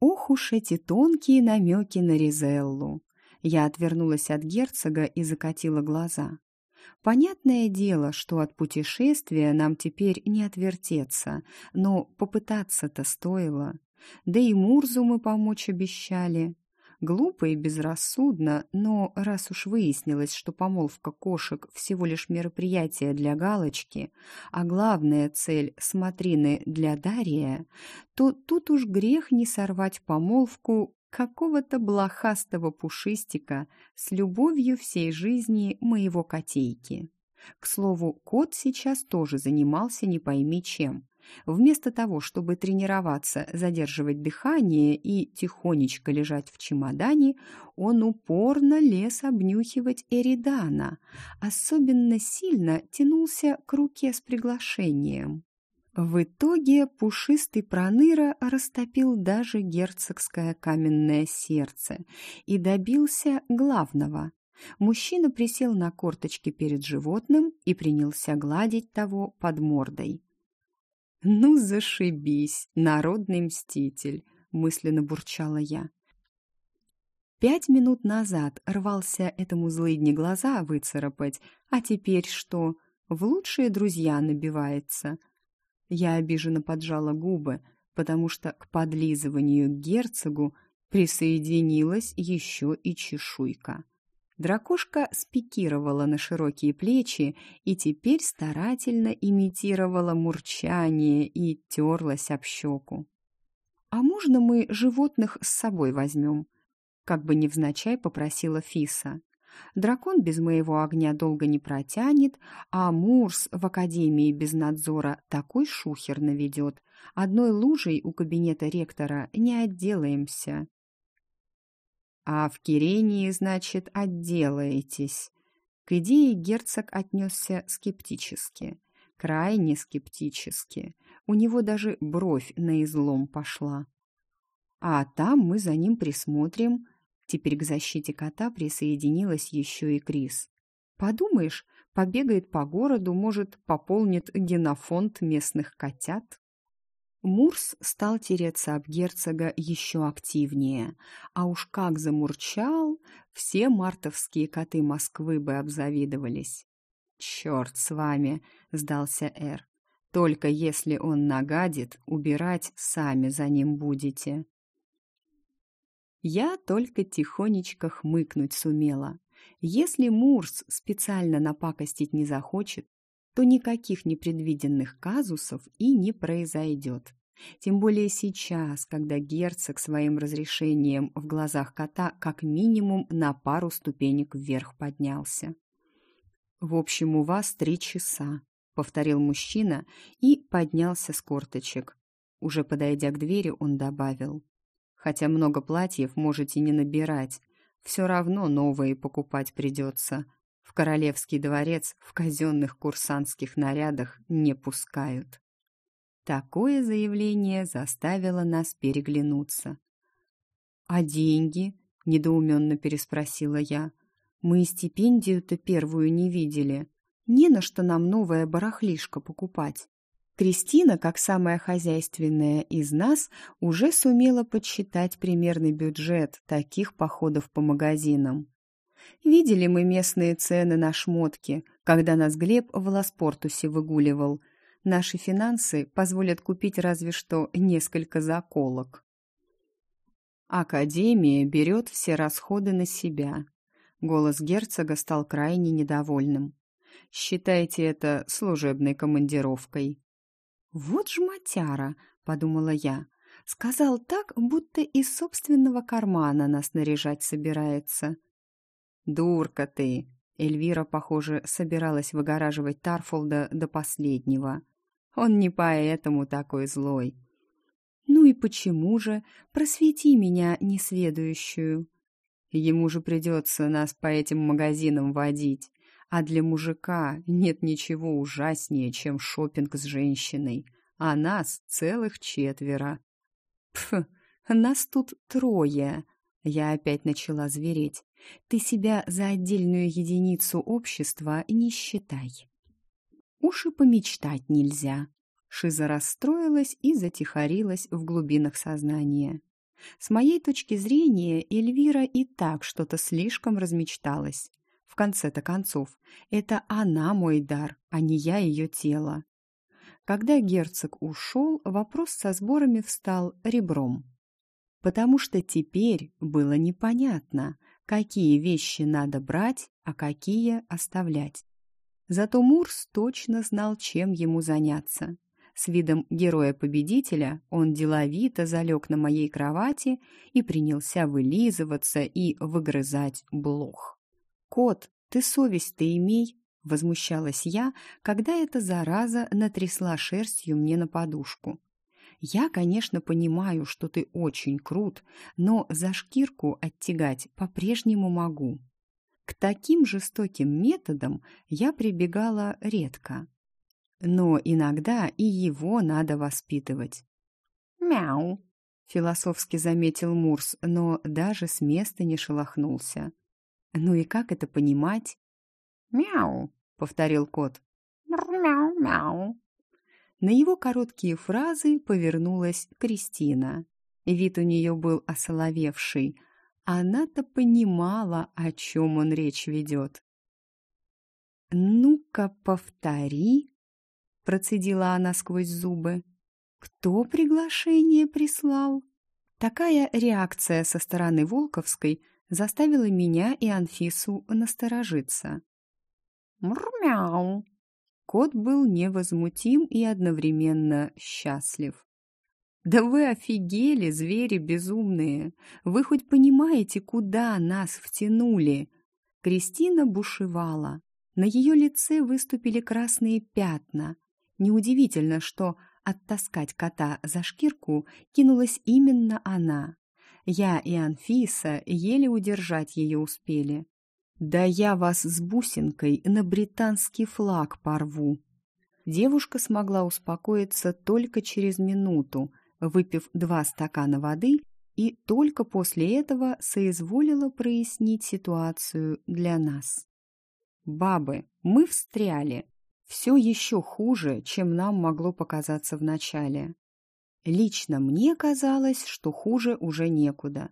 Ох уж эти тонкие намеки на Ризеллу! Я отвернулась от герцога и закатила глаза. Понятное дело, что от путешествия нам теперь не отвертеться, но попытаться-то стоило. Да и Мурзу мы помочь обещали. Глупо и безрассудно, но раз уж выяснилось, что помолвка кошек всего лишь мероприятие для галочки, а главная цель – смотрины для Дария, то тут уж грех не сорвать помолвку какого-то блохастого пушистика с любовью всей жизни моего котейки. К слову, кот сейчас тоже занимался не пойми чем. Вместо того, чтобы тренироваться, задерживать дыхание и тихонечко лежать в чемодане, он упорно лез обнюхивать Эридана, особенно сильно тянулся к руке с приглашением. В итоге пушистый проныра растопил даже герцогское каменное сердце и добился главного. Мужчина присел на корточки перед животным и принялся гладить того под мордой. «Ну, зашибись, народный мститель!» — мысленно бурчала я. Пять минут назад рвался этому злыдне глаза выцарапать, а теперь что? В лучшие друзья набивается. Я обиженно поджала губы, потому что к подлизыванию к герцогу присоединилась еще и чешуйка. Дракошка спикировала на широкие плечи и теперь старательно имитировала мурчание и терлась об щеку. «А можно мы животных с собой возьмем?» Как бы невзначай попросила Фиса. «Дракон без моего огня долго не протянет, а Мурс в академии без надзора такой шухер наведет. Одной лужей у кабинета ректора не отделаемся». А в Кирении, значит, отделаетесь. К идее герцог отнесся скептически, крайне скептически. У него даже бровь на излом пошла. А там мы за ним присмотрим. Теперь к защите кота присоединилась еще и Крис. Подумаешь, побегает по городу, может, пополнит генофонд местных котят. Мурс стал тереться об герцога еще активнее, а уж как замурчал, все мартовские коты Москвы бы обзавидовались. «Черт с вами!» — сдался Эр. «Только если он нагадит, убирать сами за ним будете». Я только тихонечко хмыкнуть сумела. Если Мурс специально напакостить не захочет, то никаких непредвиденных казусов и не произойдет. Тем более сейчас, когда герцог своим разрешением в глазах кота как минимум на пару ступенек вверх поднялся. «В общем, у вас три часа», — повторил мужчина и поднялся с корточек. Уже подойдя к двери, он добавил. «Хотя много платьев можете не набирать, все равно новые покупать придется. В королевский дворец в казенных курсантских нарядах не пускают. Такое заявление заставило нас переглянуться. «А деньги?» — недоуменно переспросила я. «Мы стипендию-то первую не видели. Не на что нам новая барахлишко покупать». Кристина, как самая хозяйственная из нас, уже сумела подсчитать примерный бюджет таких походов по магазинам. Видели мы местные цены на шмотки, когда нас Глеб в Ласпортусе выгуливал. Наши финансы позволят купить разве что несколько заколок. Академия берет все расходы на себя. Голос герцога стал крайне недовольным. Считайте это служебной командировкой». «Вот ж матяра», — подумала я. Сказал так, будто из собственного кармана нас наряжать собирается. «Дурка ты!» Эльвира, похоже, собиралась выгораживать Тарфолда до последнего. Он не поэтому такой злой. «Ну и почему же? Просвети меня, несведущую!» Ему же придется нас по этим магазинам водить. А для мужика нет ничего ужаснее, чем шопинг с женщиной. А нас целых четверо. Пф, нас тут трое. Я опять начала звереть. Ты себя за отдельную единицу общества не считай. Уж и помечтать нельзя. Шиза расстроилась и затихарилась в глубинах сознания. С моей точки зрения, Эльвира и так что-то слишком размечталась. В конце-то концов, это она мой дар, а не я ее тело. Когда герцог ушел, вопрос со сборами встал ребром. Потому что теперь было непонятно, какие вещи надо брать, а какие оставлять. Зато Мурс точно знал, чем ему заняться. С видом героя-победителя он деловито залег на моей кровати и принялся вылизываться и выгрызать блох. «Кот, ты совесть-то имей!» — возмущалась я, когда эта зараза натрясла шерстью мне на подушку. «Я, конечно, понимаю, что ты очень крут, но за шкирку оттягать по-прежнему могу». К таким жестоким методам я прибегала редко. Но иногда и его надо воспитывать. «Мяу!» — философски заметил Мурс, но даже с места не шелохнулся. «Ну и как это понимать?» «Мяу!» — повторил кот. «Мяу-мяу!» На его короткие фразы повернулась Кристина. Вид у нее был осоловевший. Она-то понимала, о чем он речь ведет. «Ну-ка, повтори», процедила она сквозь зубы. Кто приглашение прислал? Такая реакция со стороны Волковской заставила меня и Анфису насторожиться. Мурмяу. Кот был невозмутим и одновременно счастлив. «Да вы офигели, звери безумные! Вы хоть понимаете, куда нас втянули?» Кристина бушевала. На ее лице выступили красные пятна. Неудивительно, что оттаскать кота за шкирку кинулась именно она. Я и Анфиса еле удержать ее успели. «Да я вас с бусинкой на британский флаг порву!» Девушка смогла успокоиться только через минуту, выпив два стакана воды, и только после этого соизволила прояснить ситуацию для нас. «Бабы, мы встряли. Все еще хуже, чем нам могло показаться вначале. Лично мне казалось, что хуже уже некуда.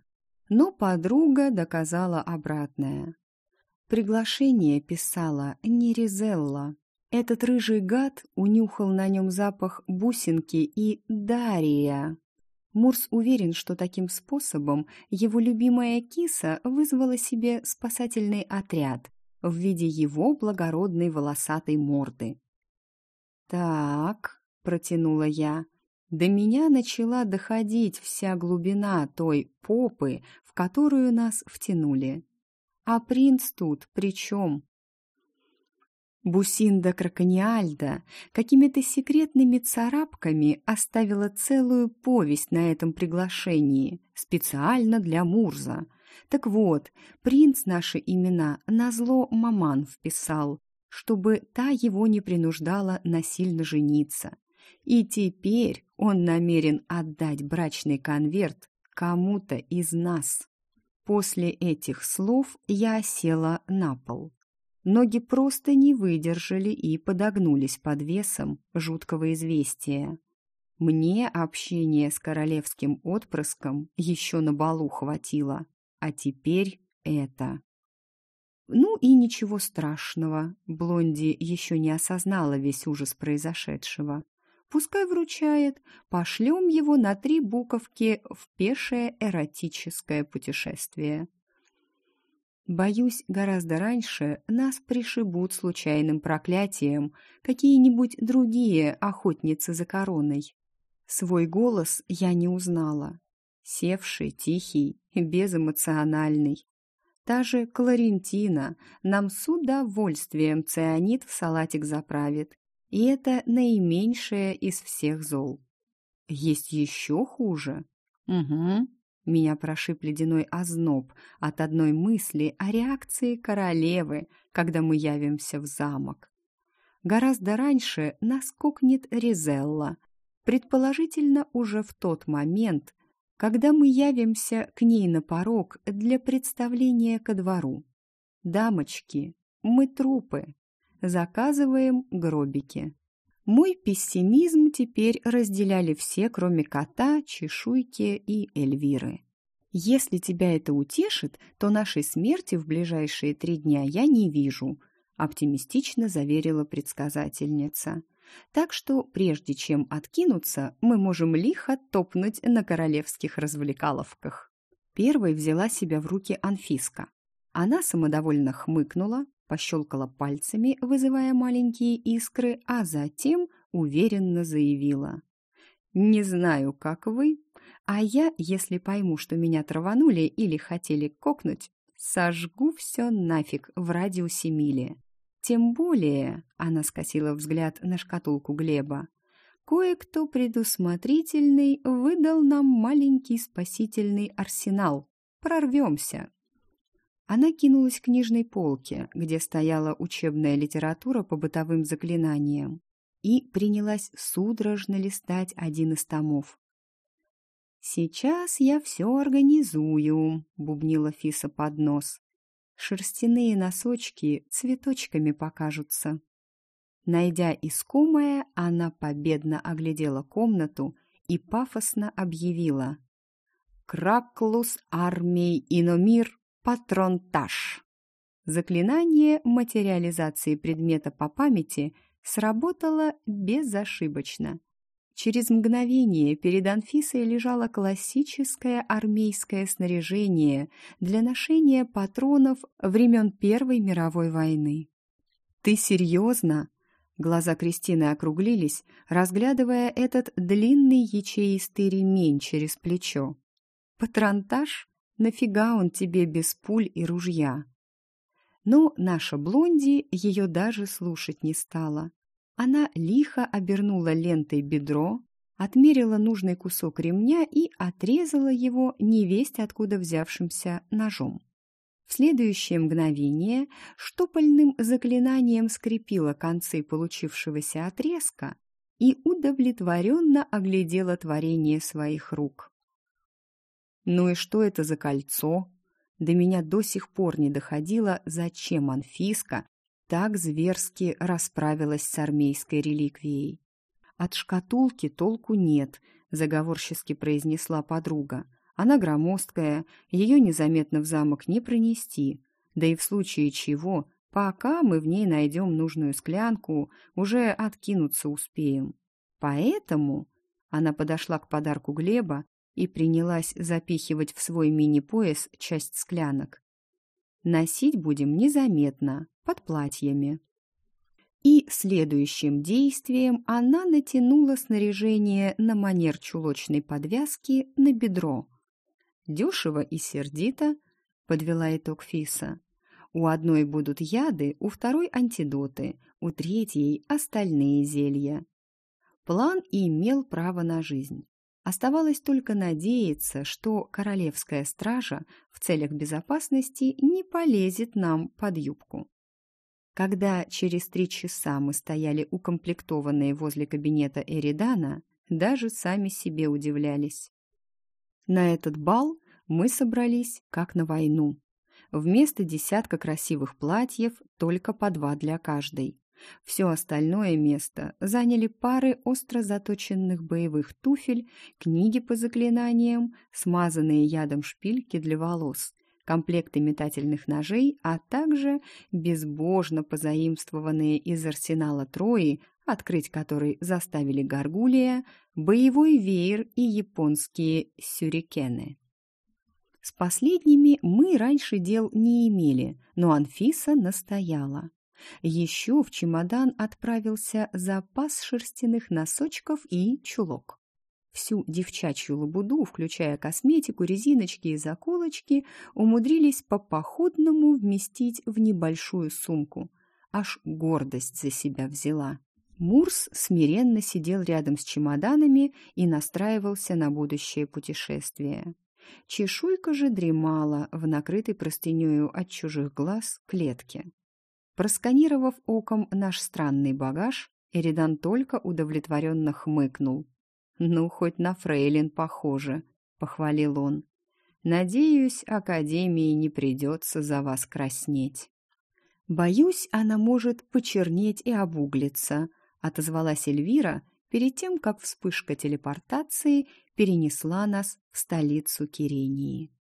Но подруга доказала обратное. Приглашение писала не Ризелла. Этот рыжий гад унюхал на нем запах бусинки и Дария. Мурс уверен, что таким способом его любимая киса вызвала себе спасательный отряд в виде его благородной волосатой морды. «Так», — протянула я, — до меня начала доходить вся глубина той попы, в которую нас втянули. А принц тут при чем? Бусинда Кракониальда какими-то секретными царапками оставила целую повесть на этом приглашении, специально для Мурза — так вот, принц наши имена на зло маман вписал, чтобы та его не принуждала насильно жениться. И теперь он намерен отдать брачный конверт кому-то из нас. После этих слов я села на пол. Ноги просто не выдержали и подогнулись под весом жуткого известия. Мне общение с королевским отпрыском еще на балу хватило. А теперь это. Ну и ничего страшного. Блонди еще не осознала весь ужас произошедшего. Пускай вручает, пошлем его на три буковки в пешее эротическое путешествие. Боюсь, гораздо раньше нас пришибут случайным проклятием какие-нибудь другие охотницы за короной. Свой голос я не узнала. Севший, тихий, безэмоциональный. Та же Кларентина нам с удовольствием цианид в салатик заправит. И это наименьшее из всех зол. Есть еще хуже? Угу. Меня прошиб ледяной озноб от одной мысли о реакции королевы, когда мы явимся в замок. Гораздо раньше нас кокнет Ризелла, предположительно уже в тот момент, когда мы явимся к ней на порог для представления ко двору. «Дамочки, мы трупы. Заказываем гробики». Мой пессимизм теперь разделяли все, кроме кота, чешуйки и Эльвиры. «Если тебя это утешит, то нашей смерти в ближайшие три дня я не вижу», оптимистично заверила предсказательница. «Так что, прежде чем откинуться, мы можем лихо топнуть на королевских развлекаловках». Первой взяла себя в руки Анфиска. Она самодовольно хмыкнула, пощелкала пальцами, вызывая маленькие искры, а затем уверенно заявила. «Не знаю, как вы, а я, если пойму, что меня траванули или хотели кокнуть, сожгу все нафиг в радиусе мили. Тем более, — она скосила взгляд на шкатулку Глеба, — кое-кто предусмотрительный выдал нам маленький спасительный арсенал. Прорвемся. Она кинулась к книжной полке, где стояла учебная литература по бытовым заклинаниям, и принялась судорожно листать один из томов. «Сейчас я все организую», — бубнила Фиса под нос. «Шерстяные носочки цветочками покажутся». Найдя искомое, она победно оглядела комнату и пафосно объявила. «Краклус армей иномир Патронтаж. Заклинание материализации предмета по памяти сработало безошибочно. Через мгновение перед Анфисой лежало классическое армейское снаряжение для ношения патронов времен Первой мировой войны. «Ты серьезно?» Глаза Кристины округлились, разглядывая этот длинный ячеистый ремень через плечо. «Патронтаж? Нафига он тебе без пуль и ружья? Но наша Блонди ее даже слушать не стала. Она лихо обернула лентой бедро, отмерила нужный кусок ремня и отрезала его невесть откуда взявшимся ножом. В следующее мгновение штопольным заклинанием скрепила концы получившегося отрезка и удовлетворенно оглядела творение своих рук. Ну и что это за кольцо? До меня до сих пор не доходило, зачем Анфиска так зверски расправилась с армейской реликвией. «От шкатулки толку нет», — заговорчески произнесла подруга. «Она громоздкая, ее незаметно в замок не пронести. Да и в случае чего, пока мы в ней найдем нужную склянку, уже откинуться успеем. Поэтому...» Она подошла к подарку Глеба и принялась запихивать в свой мини-пояс часть склянок. Носить будем незаметно, под платьями. И следующим действием она натянула снаряжение на манер чулочной подвязки на бедро. Дешево и сердито, подвела итог Фиса. У одной будут яды, у второй антидоты, у третьей остальные зелья. План имел право на жизнь. Оставалось только надеяться, что королевская стража в целях безопасности не полезет нам под юбку. Когда через три часа мы стояли укомплектованные возле кабинета Эридана, даже сами себе удивлялись. На этот бал мы собрались как на войну. Вместо десятка красивых платьев только по два для каждой. Все остальное место заняли пары остро заточенных боевых туфель, книги по заклинаниям, смазанные ядом шпильки для волос, комплекты метательных ножей, а также безбожно позаимствованные из арсенала Трои, открыть который заставили Гаргулия, боевой веер и японские сюрикены. С последними мы раньше дел не имели, но Анфиса настояла. Еще в чемодан отправился запас шерстяных носочков и чулок. Всю девчачью лабуду, включая косметику, резиночки и заколочки, умудрились по походному вместить в небольшую сумку. Аж гордость за себя взяла. Мурс смиренно сидел рядом с чемоданами и настраивался на будущее путешествие. Чешуйка же дремала в накрытой простынею от чужих глаз клетке. Просканировав оком наш странный багаж, Эридан только удовлетворенно хмыкнул. «Ну, хоть на фрейлин похоже», — похвалил он. «Надеюсь, Академии не придется за вас краснеть». «Боюсь, она может почернеть и обуглиться», — отозвалась Эльвира перед тем, как вспышка телепортации перенесла нас в столицу Кирении.